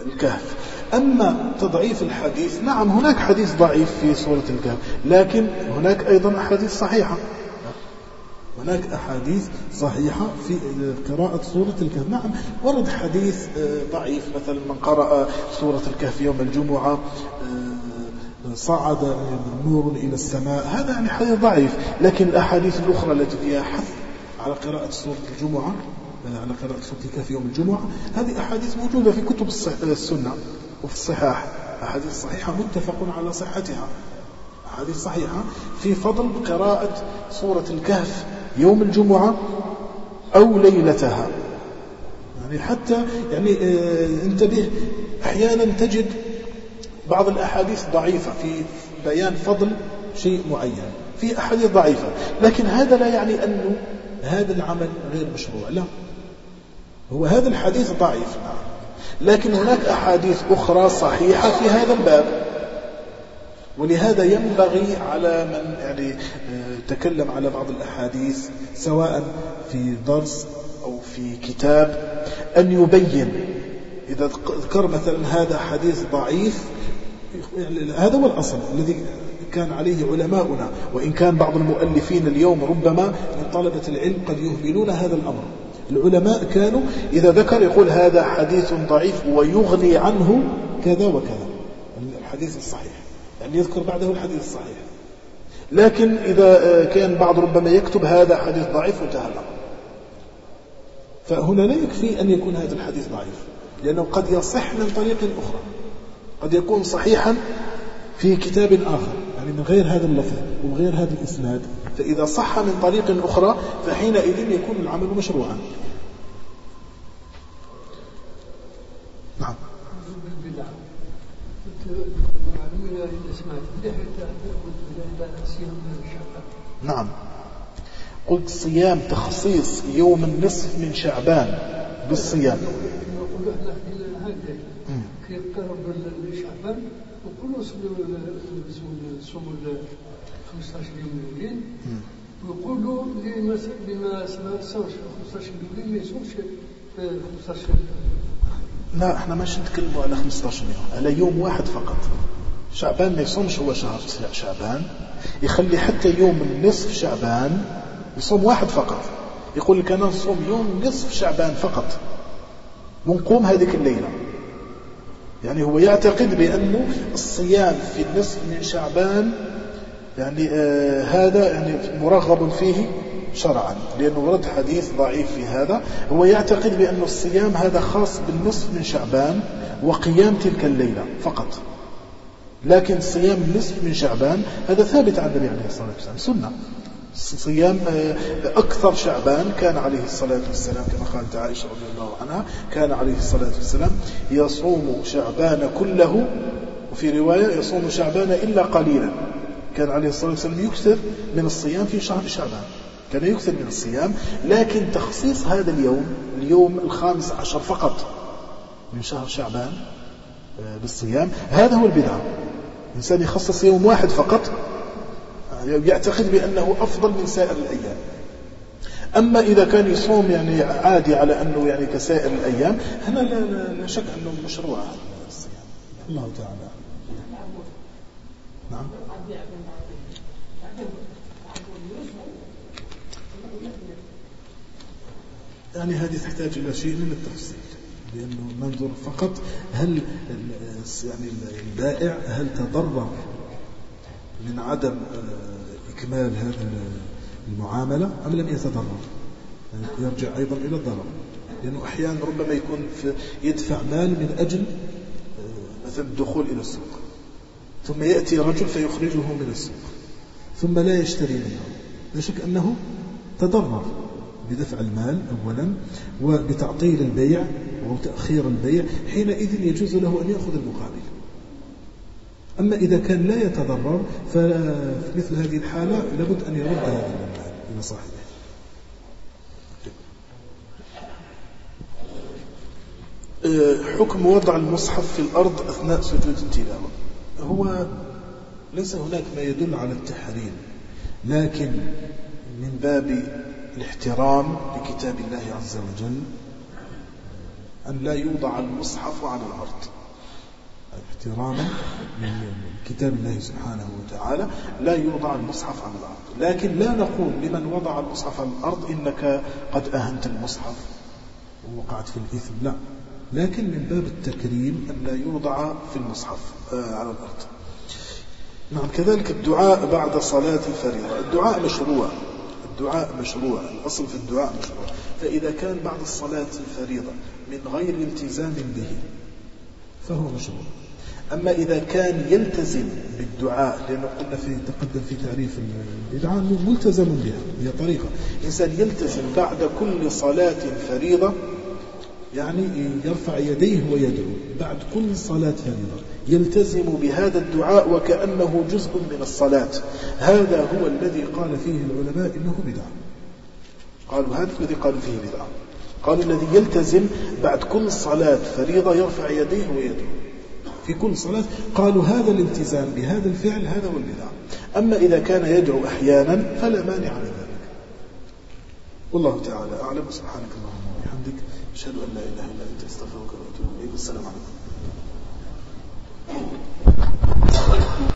الكهف. أما تضعيف الحديث نعم هناك حديث ضعيف في سورة الكهف لكن هناك أيضا أحاديث صحيحة. هناك أحاديث صحيحة في قراءة سورة الكهف. نعم ورد حديث آه، ضعيف. مثلا من قرأ سورة الكهف يوم الجمعة آه، صعد نور إلى السماء. هذا يعني حديث ضعيف لكن الأحاديث الأخرى التي فيها حث على قراءة سورة الجمعة على قراءة سورة الكهف يوم الجمعة هذه أحاديث موجودة في كتب السنة وفي الصحاح. أحاديث صحيحة متفق على صحتها. أحاديث صحيحة في فضل قراءة سورة الكهف يوم الجمعة أو ليلتها. يعني حتى يعني آه انتبه أحيانا تجد بعض الأحاديث ضعيفة في بيان فضل شيء معين في أحاديث ضعيفة لكن هذا لا يعني أنه هذا العمل غير مشروع لا. هو هذا الحديث ضعيف نعم. لكن هناك أحاديث أخرى صحيحة في هذا الباب. ولهذا ينبغي على من يعني آه، تكلم على بعض الأحاديث سواء في درس أو في كتاب أن يبين. إذا ذكر مثلا هذا حديث ضعيف هذا هو الأصل الذي كان عليه علماؤنا وإن كان بعض المؤلفين اليوم ربما من طلبة العلم قد يهملون هذا الأمر. العلماء كانوا إذا ذكر يقول هذا حديث ضعيف ويغني عنه كذا وكذا. الحديث الصحيح يعني يذكر بعده الحديث الصحيح. لكن إذا كان بعض ربما يكتب هذا حديث ضعيف وانتهى الأمر. فهنا لا يكفي أن يكون هذا الحديث ضعيف لأنه قد يصح من طريق أخرى. قد يكون صحيحا في كتاب آخر يعني من غير هذا اللفظ ومن غير هذا الإسناد. فإذا صح من طريق أخرى فحينئذ يكون العمل مشروعا. نعم. نعم. قلت صيام تخصيص يوم النصف من شعبان بالصيام كيف قرب شعبان وكل صوم 15 يوم الاولين ويقولوا صامش 15 يوم الاولين ما يصومش 15 لا إحنا مش نتكلموا على 15 يوم على يوم واحد فقط. شعبان ما يصومش هو شهر شعبان. يخلي حتى يوم النصف شعبان يصوم واحد فقط. يقول لك أنا نصوم يوم نصف شعبان فقط. ونقوم هذيك الليلة. يعني هو يعتقد بأنه الصيام في النصف من شعبان يعني آه هذا يعني مرغب فيه شرعا لأنه ورد حديث ضعيف في هذا. هو يعتقد بأن الصيام هذا خاص بالنصف من شعبان وقيام تلك الليلة فقط. لكن صيام النصف من شعبان هذا ثابت عن النبي عليه الصلاة والسلام. سنة. صيام آه، أكثر شعبان كان عليه الصلاة والسلام كما قالت عائشة رضي الله عنها كان عليه الصلاة والسلام يصوم شعبان كله وفي رواية يصوم شعبان إلا قليلا. كان عليه الصلاة والسلام يكثر من الصيام في شهر شعبان. كان يكثر من الصيام لكن تخصيص هذا اليوم اليوم الخامس عشر فقط من شهر شعبان آه، بالصيام هذا هو البدعة. الإنسان يخصص يوم واحد فقط يعتقد بأنه أفضل من سائر الأيام. أما إذا كان يصوم يعني عادي على أنه يعني كسائر الأيام هنا لا, لا, لا شك أنه مشروع. الصيام الله تعالى. نعم. يعني هذه تحتاج إلى شيء من التفصيل لأنه ننظر فقط هل يعني البائع هل تضرر من عدم آه، إكمال هذه المعاملة أم لم يتضرر. يعني يرجع أيضا إلى الضرر. لأنه أحيانا ربما يكون يدفع مال من أجل آه، مثلا الدخول إلى السوق. ثم يأتي رجل فيخرجه من السوق. ثم لا يشتري منه. لا شك أنه تضرر بدفع المال أولا وبتعطيل البيع وتأخير البيع. حينئذ يجوز له أن يأخذ المقابل. أما إذا كان لا يتضرر ففي مثل هذه الحالة لابد أن يرد هذا المال إلى صاحبه. حكم وضع المصحف في الأرض أثناء سجود التلاوة. هو ليس هناك ما يدل على التحريم لكن من باب الاحترام لكتاب الله عز وجل أن لا يوضع المصحف على الأرض. احتراما لكتاب الله سبحانه وتعالى لا يوضع المصحف على الأرض. لكن لا نقول لمن وضع المصحف على الأرض إنك قد أهنت المصحف ووقعت في الإثم. لا. لكن من باب التكريم أن لا يوضع في المصحف آه، على الأرض. نعم كذلك الدعاء بعد صلاة الفريضة. الدعاء مشروع. الدعاء مشروع. الأصل في الدعاء مشروع. فإذا كان بعد الصلاة الفريضة من غير التزام به فهو مشروع. أما إذا كان يلتزم بالدعاء لأنه قلنا في تقدم في تعريف البدعة ملتزم بها هي طريقة. إنسان يلتزم بعد كل صلاة فريضة يعني يرفع يديه ويدعو بعد كل صلاة فريضة. يلتزم بهذا الدعاء وكأنه جزء من الصلاة. هذا هو الذي قال فيه العلماء إنه بدعة. قالوا هذا الذي قالوا فيه بدعة. قالوا الذي يلتزم بعد كل صلاة فريضة يرفع يديه ويدعو. في كل صلاة قالوا هذا الالتزام بهذا الفعل هذا هو البدعة أما إذا كان يدعو أحيانا فلا مانع من ذلك. والله تعالى أعلم. سبحانك اللهم وبحمدك أشهد أن لا إله إلا أنت أستغفرك وأتوب إليك. والسلام عليكم.